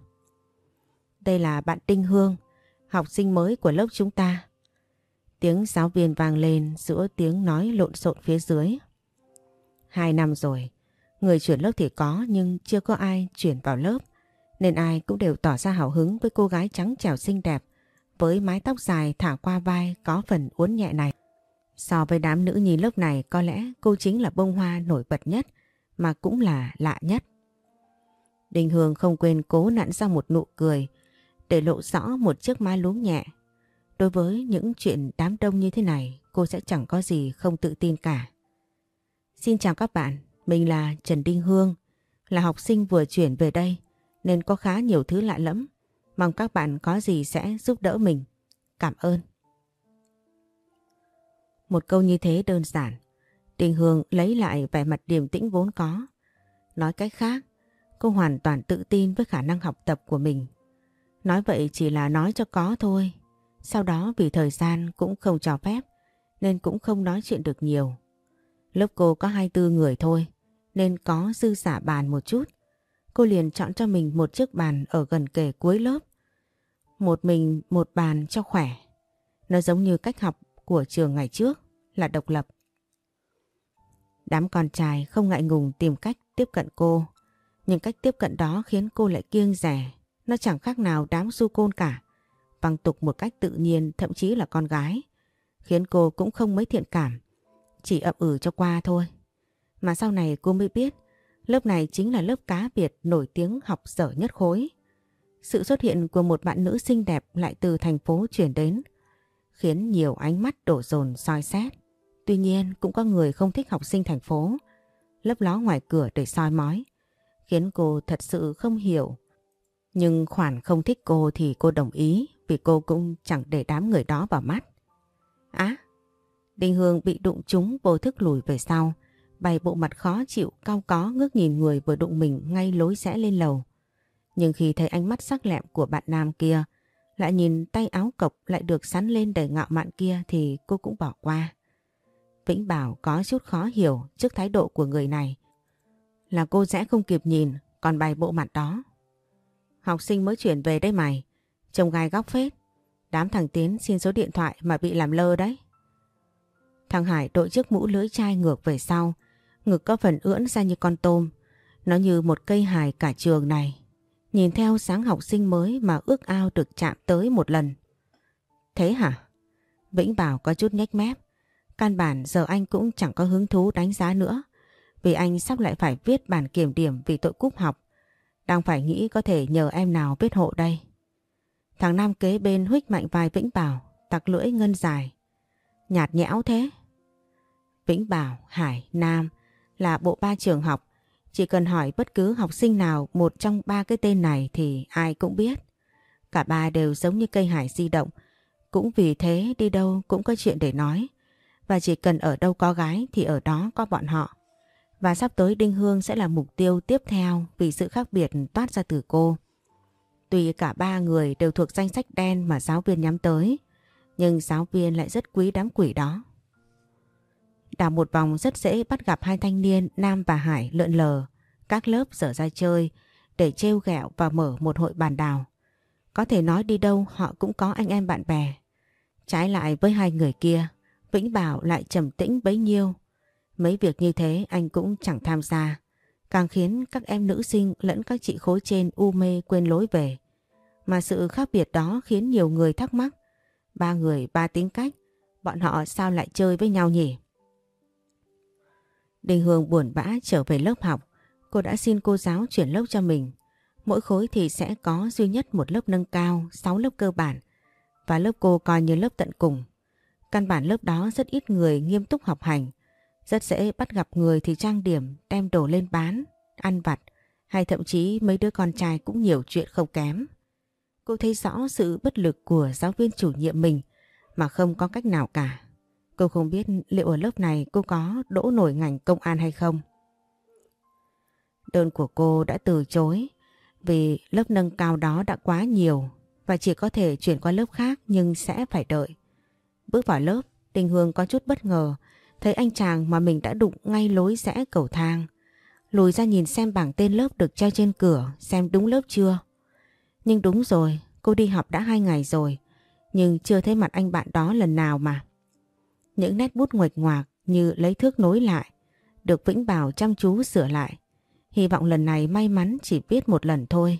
Đây là bạn Đinh Hương, học sinh mới của lớp chúng ta. Tiếng giáo viên vang lên giữa tiếng nói lộn xộn phía dưới. Hai năm rồi, người chuyển lớp thì có nhưng chưa có ai chuyển vào lớp. Nên ai cũng đều tỏ ra hào hứng với cô gái trắng trẻo xinh đẹp với mái tóc dài thả qua vai có phần uốn nhẹ này. So với đám nữ nhi lớp này có lẽ cô chính là bông hoa nổi bật nhất mà cũng là lạ nhất. Đình Hương không quên cố nặn ra một nụ cười để lộ rõ một chiếc má lúm nhẹ Đối với những chuyện đám đông như thế này, cô sẽ chẳng có gì không tự tin cả. Xin chào các bạn, mình là Trần Đinh Hương, là học sinh vừa chuyển về đây, nên có khá nhiều thứ lạ lẫm. Mong các bạn có gì sẽ giúp đỡ mình. Cảm ơn. Một câu như thế đơn giản, Đinh Hương lấy lại vẻ mặt điềm tĩnh vốn có. Nói cách khác, cô hoàn toàn tự tin với khả năng học tập của mình. Nói vậy chỉ là nói cho có thôi, sau đó vì thời gian cũng không cho phép, nên cũng không nói chuyện được nhiều. Lớp cô có 24 người thôi, nên có dư giả bàn một chút. Cô liền chọn cho mình một chiếc bàn ở gần kề cuối lớp. Một mình một bàn cho khỏe. Nó giống như cách học của trường ngày trước, là độc lập. Đám con trai không ngại ngùng tìm cách tiếp cận cô. Nhưng cách tiếp cận đó khiến cô lại kiêng rẻ. Nó chẳng khác nào đám du côn cả văng tục một cách tự nhiên thậm chí là con gái, khiến cô cũng không mấy thiện cảm, chỉ ậm ừ cho qua thôi. Mà sau này cô mới biết lớp này chính là lớp cá biệt nổi tiếng học dở nhất khối. Sự xuất hiện của một bạn nữ xinh đẹp lại từ thành phố chuyển đến, khiến nhiều ánh mắt đổ dồn soi xét. Tuy nhiên cũng có người không thích học sinh thành phố, lấp ló ngoài cửa để soi mói, khiến cô thật sự không hiểu. Nhưng khoản không thích cô thì cô đồng ý vì cô cũng chẳng để đám người đó vào mắt. Á, Đinh Hương bị đụng trúng vô thức lùi về sau, bày bộ mặt khó chịu cao có ngước nhìn người vừa đụng mình ngay lối rẽ lên lầu. Nhưng khi thấy ánh mắt sắc lẹm của bạn nam kia, lại nhìn tay áo cộc lại được sắn lên đầy ngạo mạn kia thì cô cũng bỏ qua. Vĩnh Bảo có chút khó hiểu trước thái độ của người này. Là cô sẽ không kịp nhìn còn bày bộ mặt đó. Học sinh mới chuyển về đây mày, Trông gai góc phết. Đám thằng Tiến xin số điện thoại mà bị làm lơ đấy. Thằng Hải đội chiếc mũ lưỡi chai ngược về sau. Ngực có phần ưỡn ra như con tôm. Nó như một cây hài cả trường này. Nhìn theo sáng học sinh mới mà ước ao được chạm tới một lần. Thế hả? Vĩnh Bảo có chút nhếch mép. Căn bản giờ anh cũng chẳng có hứng thú đánh giá nữa. Vì anh sắp lại phải viết bản kiểm điểm vì tội cúp học. Đang phải nghĩ có thể nhờ em nào viết hộ đây. Thằng Nam kế bên huých mạnh vai Vĩnh Bảo, tặc lưỡi ngân dài. Nhạt nhẽo thế. Vĩnh Bảo, Hải, Nam là bộ ba trường học, Chỉ cần hỏi bất cứ học sinh nào một trong ba cái tên này thì ai cũng biết. Cả ba đều giống như cây hải di động, cũng vì thế đi đâu cũng có chuyện để nói. Và chỉ cần ở đâu có gái thì ở đó có bọn họ. Và sắp tới Đinh Hương sẽ là mục tiêu tiếp theo vì sự khác biệt toát ra từ cô. Tuy cả ba người đều thuộc danh sách đen mà giáo viên nhắm tới, nhưng giáo viên lại rất quý đám quỷ đó. Đảo một vòng rất dễ bắt gặp hai thanh niên Nam và Hải lượn lờ, các lớp dở ra chơi để trêu ghẹo và mở một hội bàn đào. Có thể nói đi đâu họ cũng có anh em bạn bè. Trái lại với hai người kia, Vĩnh Bảo lại trầm tĩnh bấy nhiêu. Mấy việc như thế anh cũng chẳng tham gia, càng khiến các em nữ sinh lẫn các chị khối trên u mê quên lối về. Mà sự khác biệt đó khiến nhiều người thắc mắc. Ba người ba tính cách, bọn họ sao lại chơi với nhau nhỉ? Đình Hương buồn bã trở về lớp học, cô đã xin cô giáo chuyển lớp cho mình. Mỗi khối thì sẽ có duy nhất một lớp nâng cao, 6 lớp cơ bản và lớp cô coi như lớp tận cùng. Căn bản lớp đó rất ít người nghiêm túc học hành, rất dễ bắt gặp người thì trang điểm, đem đồ lên bán, ăn vặt hay thậm chí mấy đứa con trai cũng nhiều chuyện không kém. Cô thấy rõ sự bất lực của giáo viên chủ nhiệm mình mà không có cách nào cả. Cô không biết liệu ở lớp này cô có đỗ nổi ngành công an hay không. Đơn của cô đã từ chối vì lớp nâng cao đó đã quá nhiều và chỉ có thể chuyển qua lớp khác nhưng sẽ phải đợi. Bước vào lớp, Đình Hương có chút bất ngờ thấy anh chàng mà mình đã đụng ngay lối rẽ cầu thang. Lùi ra nhìn xem bảng tên lớp được treo trên cửa xem đúng lớp chưa. Nhưng đúng rồi, cô đi học đã hai ngày rồi nhưng chưa thấy mặt anh bạn đó lần nào mà. Những nét bút nguệch ngoạc như lấy thước nối lại, được Vĩnh Bảo chăm chú sửa lại. Hy vọng lần này may mắn chỉ viết một lần thôi.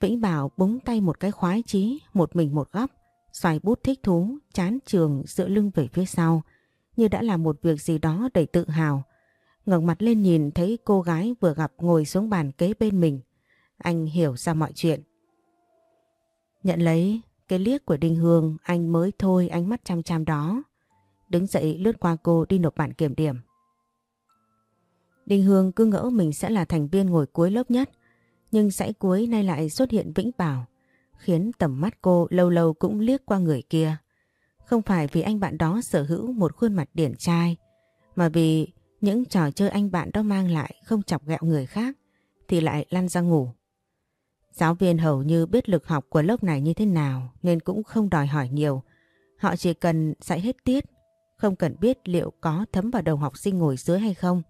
Vĩnh Bảo búng tay một cái khoái chí, một mình một góc, xoay bút thích thú, chán trường dựa lưng về phía sau, như đã làm một việc gì đó đầy tự hào. ngẩng mặt lên nhìn thấy cô gái vừa gặp ngồi xuống bàn kế bên mình. Anh hiểu ra mọi chuyện. Nhận lấy cái liếc của Đinh Hương, anh mới thôi ánh mắt chăm chăm đó đứng dậy lướt qua cô đi nộp bản kiểm điểm. Đình Hương cứ ngỡ mình sẽ là thành viên ngồi cuối lớp nhất, nhưng dãy cuối nay lại xuất hiện Vĩnh Bảo, khiến tầm mắt cô lâu lâu cũng liếc qua người kia. Không phải vì anh bạn đó sở hữu một khuôn mặt điển trai, mà vì những trò chơi anh bạn đó mang lại không chọc ghẹo người khác, thì lại lăn ra ngủ. Giáo viên hầu như biết lực học của lớp này như thế nào nên cũng không đòi hỏi nhiều. Họ chỉ cần dạy hết tiết không cần biết liệu có thấm vào đầu học sinh ngồi dưới hay không.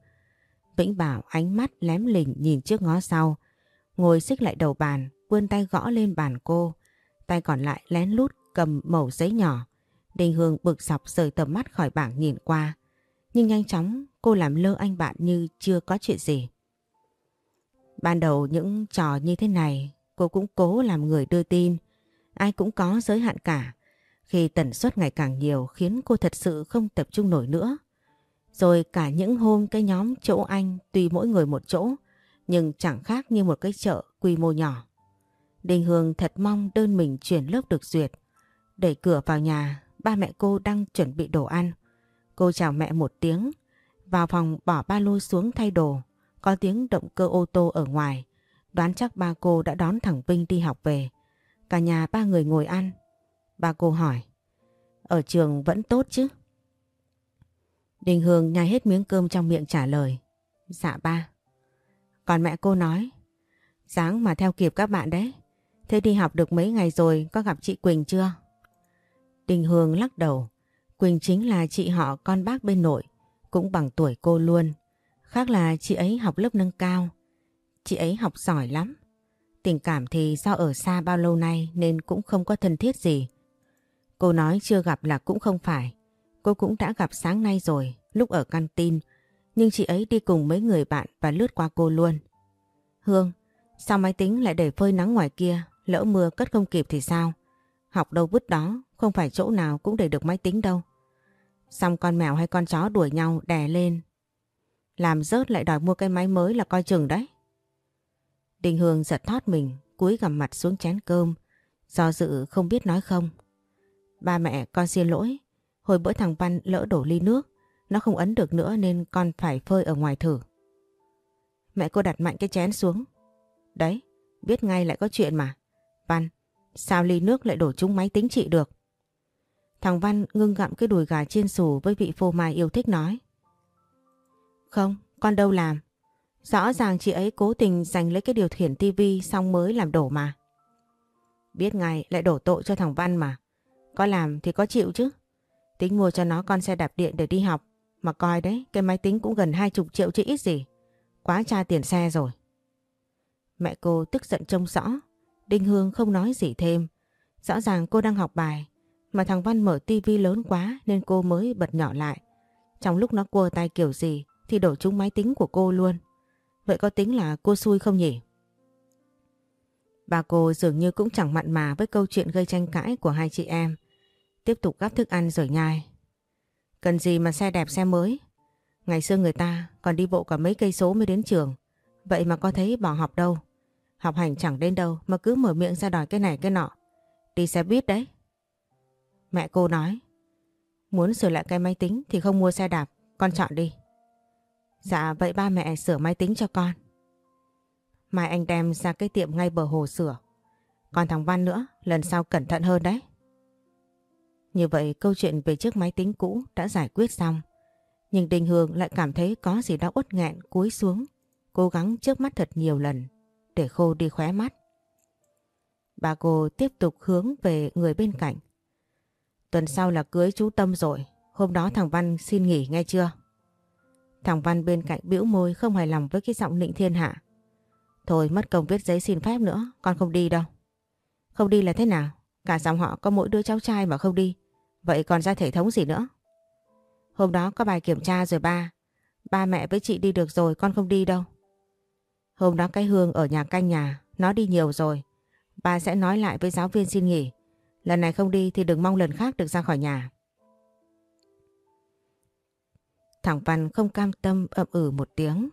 Vĩnh Bảo ánh mắt lém lỉnh nhìn trước ngó sau. Ngồi xích lại đầu bàn, vươn tay gõ lên bàn cô. Tay còn lại lén lút cầm mẩu giấy nhỏ. Đình Hương bực sọc rời tầm mắt khỏi bảng nhìn qua. Nhưng nhanh chóng cô làm lơ anh bạn như chưa có chuyện gì. Ban đầu những trò như thế này cô cũng cố làm người đưa tin. Ai cũng có giới hạn cả. Khi tần suất ngày càng nhiều khiến cô thật sự không tập trung nổi nữa. Rồi cả những hôm cái nhóm chỗ anh tùy mỗi người một chỗ nhưng chẳng khác như một cái chợ quy mô nhỏ. Đình Hương thật mong đơn mình chuyển lớp được duyệt. Đẩy cửa vào nhà, ba mẹ cô đang chuẩn bị đồ ăn. Cô chào mẹ một tiếng, vào phòng bỏ ba lô xuống thay đồ. Có tiếng động cơ ô tô ở ngoài, đoán chắc ba cô đã đón thằng Vinh đi học về. Cả nhà ba người ngồi ăn, Ba cô hỏi. Ở trường vẫn tốt chứ? Đình Hương nhai hết miếng cơm trong miệng trả lời. Dạ ba. Còn mẹ cô nói. Sáng mà theo kịp các bạn đấy. Thế đi học được mấy ngày rồi có gặp chị Quỳnh chưa? Đình Hương lắc đầu. Quỳnh chính là chị họ con bác bên nội. Cũng bằng tuổi cô luôn. Khác là chị ấy học lớp nâng cao. Chị ấy học giỏi lắm. Tình cảm thì do ở xa bao lâu nay nên cũng không có thân thiết gì. Cô nói chưa gặp là cũng không phải. Cô cũng đã gặp sáng nay rồi, lúc ở căn tin. Nhưng chị ấy đi cùng mấy người bạn và lướt qua cô luôn. Hương, sao máy tính lại để phơi nắng ngoài kia, lỡ mưa cất không kịp thì sao? Học đâu vứt đó, không phải chỗ nào cũng để được máy tính đâu. Xong con mèo hay con chó đuổi nhau đè lên. Làm rớt lại đòi mua cái máy mới là coi chừng đấy. Đình Hương giật thoát mình, cúi gằm mặt xuống chén cơm. Do dự không biết nói không. Ba mẹ con xin lỗi. Hồi bữa thằng Văn lỡ đổ ly nước. Nó không ấn được nữa nên con phải phơi ở ngoài thử. Mẹ cô đặt mạnh cái chén xuống. Đấy, biết ngay lại có chuyện mà. Văn, sao ly nước lại đổ trúng máy tính chị được? Thằng Văn ngưng gặm cái đùi gà chiên xù với vị phô mai yêu thích nói. Không, con đâu làm. Rõ ràng chị ấy cố tình giành lấy cái điều khiển tivi xong mới làm đổ mà. Biết ngay lại đổ tội cho thằng Văn mà. Có làm thì có chịu chứ. Tính mua cho nó con xe đạp điện để đi học. Mà coi đấy, cái máy tính cũng gần 20 triệu chứ ít gì. Quá tra tiền xe rồi. Mẹ cô tức giận trông rõ. Đinh Hương không nói gì thêm. Rõ ràng cô đang học bài. Mà thằng Văn mở tivi lớn quá nên cô mới bật nhỏ lại. Trong lúc nó cua tay kiểu gì thì đổ trúng máy tính của cô luôn. Vậy có tính là cô xui không nhỉ? Bà cô dường như cũng chẳng mặn mà với câu chuyện gây tranh cãi của hai chị em. Tiếp tục gắp thức ăn rồi nhai. Cần gì mà xe đẹp xe mới? Ngày xưa người ta còn đi bộ cả mấy cây số mới đến trường. Vậy mà có thấy bỏ học đâu. Học hành chẳng đến đâu mà cứ mở miệng ra đòi cái này cái nọ. Đi xe buýt đấy. Mẹ cô nói. Muốn sửa lại cái máy tính thì không mua xe đạp. Con chọn đi. Dạ vậy ba mẹ sửa máy tính cho con. Mai anh đem ra cái tiệm ngay bờ hồ sửa. Còn thằng Văn nữa, lần sau cẩn thận hơn đấy. Như vậy câu chuyện về chiếc máy tính cũ đã giải quyết xong. Nhưng Đình Hương lại cảm thấy có gì đó uất nghẹn cúi xuống, cố gắng trước mắt thật nhiều lần để khô đi khóe mắt. Bà cô tiếp tục hướng về người bên cạnh. Tuần sau là cưới chú Tâm rồi, hôm đó thằng Văn xin nghỉ nghe chưa? Thằng Văn bên cạnh bĩu môi không hài lòng với cái giọng nịnh thiên hạ. Thôi mất công viết giấy xin phép nữa, con không đi đâu. Không đi là thế nào? Cả dòng họ có mỗi đứa cháu trai mà không đi. Vậy còn ra thể thống gì nữa? Hôm đó có bài kiểm tra rồi ba. Ba mẹ với chị đi được rồi, con không đi đâu. Hôm đó cái Hương ở nhà canh nhà, nó đi nhiều rồi. Ba sẽ nói lại với giáo viên xin nghỉ. Lần này không đi thì đừng mong lần khác được ra khỏi nhà. Thằng Văn không cam tâm ậm ừ một tiếng.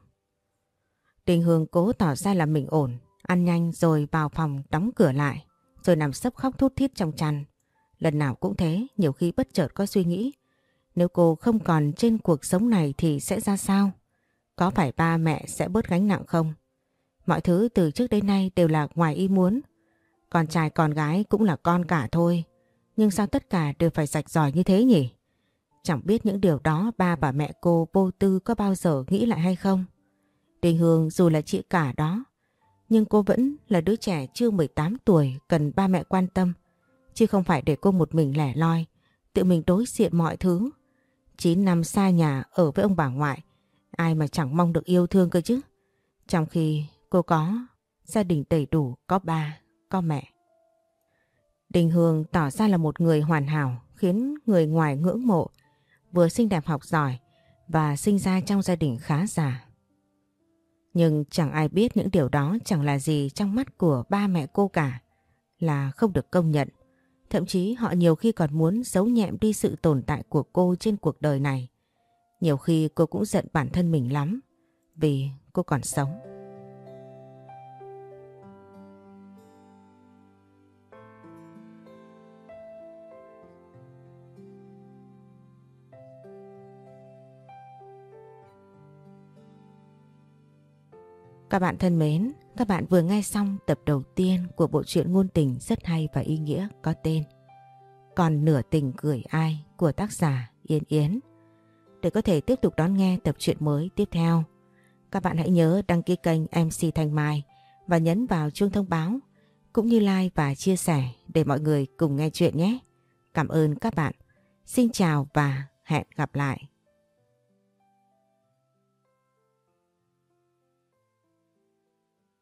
Đình Hương cố tỏ ra là mình ổn, ăn nhanh rồi vào phòng đóng cửa lại, rồi nằm sấp khóc thút thít trong chăn. Lần nào cũng thế, nhiều khi bất chợt có suy nghĩ. Nếu cô không còn trên cuộc sống này thì sẽ ra sao? Có phải ba mẹ sẽ bớt gánh nặng không? Mọi thứ từ trước đến nay đều là ngoài ý muốn. Con trai con gái cũng là con cả thôi. Nhưng sao tất cả đều phải sạch giỏi như thế nhỉ? Chẳng biết những điều đó ba và mẹ cô vô tư có bao giờ nghĩ lại hay không? Đình Hương dù là chị cả đó, nhưng cô vẫn là đứa trẻ chưa 18 tuổi cần ba mẹ quan tâm, chứ không phải để cô một mình lẻ loi, tự mình đối diện mọi thứ. 9 năm xa nhà ở với ông bà ngoại, ai mà chẳng mong được yêu thương cơ chứ. Trong khi cô có gia đình đầy đủ, có ba, có mẹ. Đình Hương tỏ ra là một người hoàn hảo, khiến người ngoài ngưỡng mộ, vừa xinh đẹp học giỏi và sinh ra trong gia đình khá giả. Nhưng chẳng ai biết những điều đó chẳng là gì trong mắt của ba mẹ cô cả, là không được công nhận. Thậm chí họ nhiều khi còn muốn giấu nhẹm đi sự tồn tại của cô trên cuộc đời này. Nhiều khi cô cũng giận bản thân mình lắm, vì cô còn sống. Các bạn thân mến, các bạn vừa nghe xong tập đầu tiên của bộ truyện ngôn tình rất hay và ý nghĩa có tên Còn nửa tình gửi ai của tác giả Yên Yến. Để có thể tiếp tục đón nghe tập truyện mới tiếp theo, các bạn hãy nhớ đăng ký kênh MC Thanh Mai và nhấn vào chuông thông báo cũng như like và chia sẻ để mọi người cùng nghe chuyện nhé. Cảm ơn các bạn. Xin chào và hẹn gặp lại.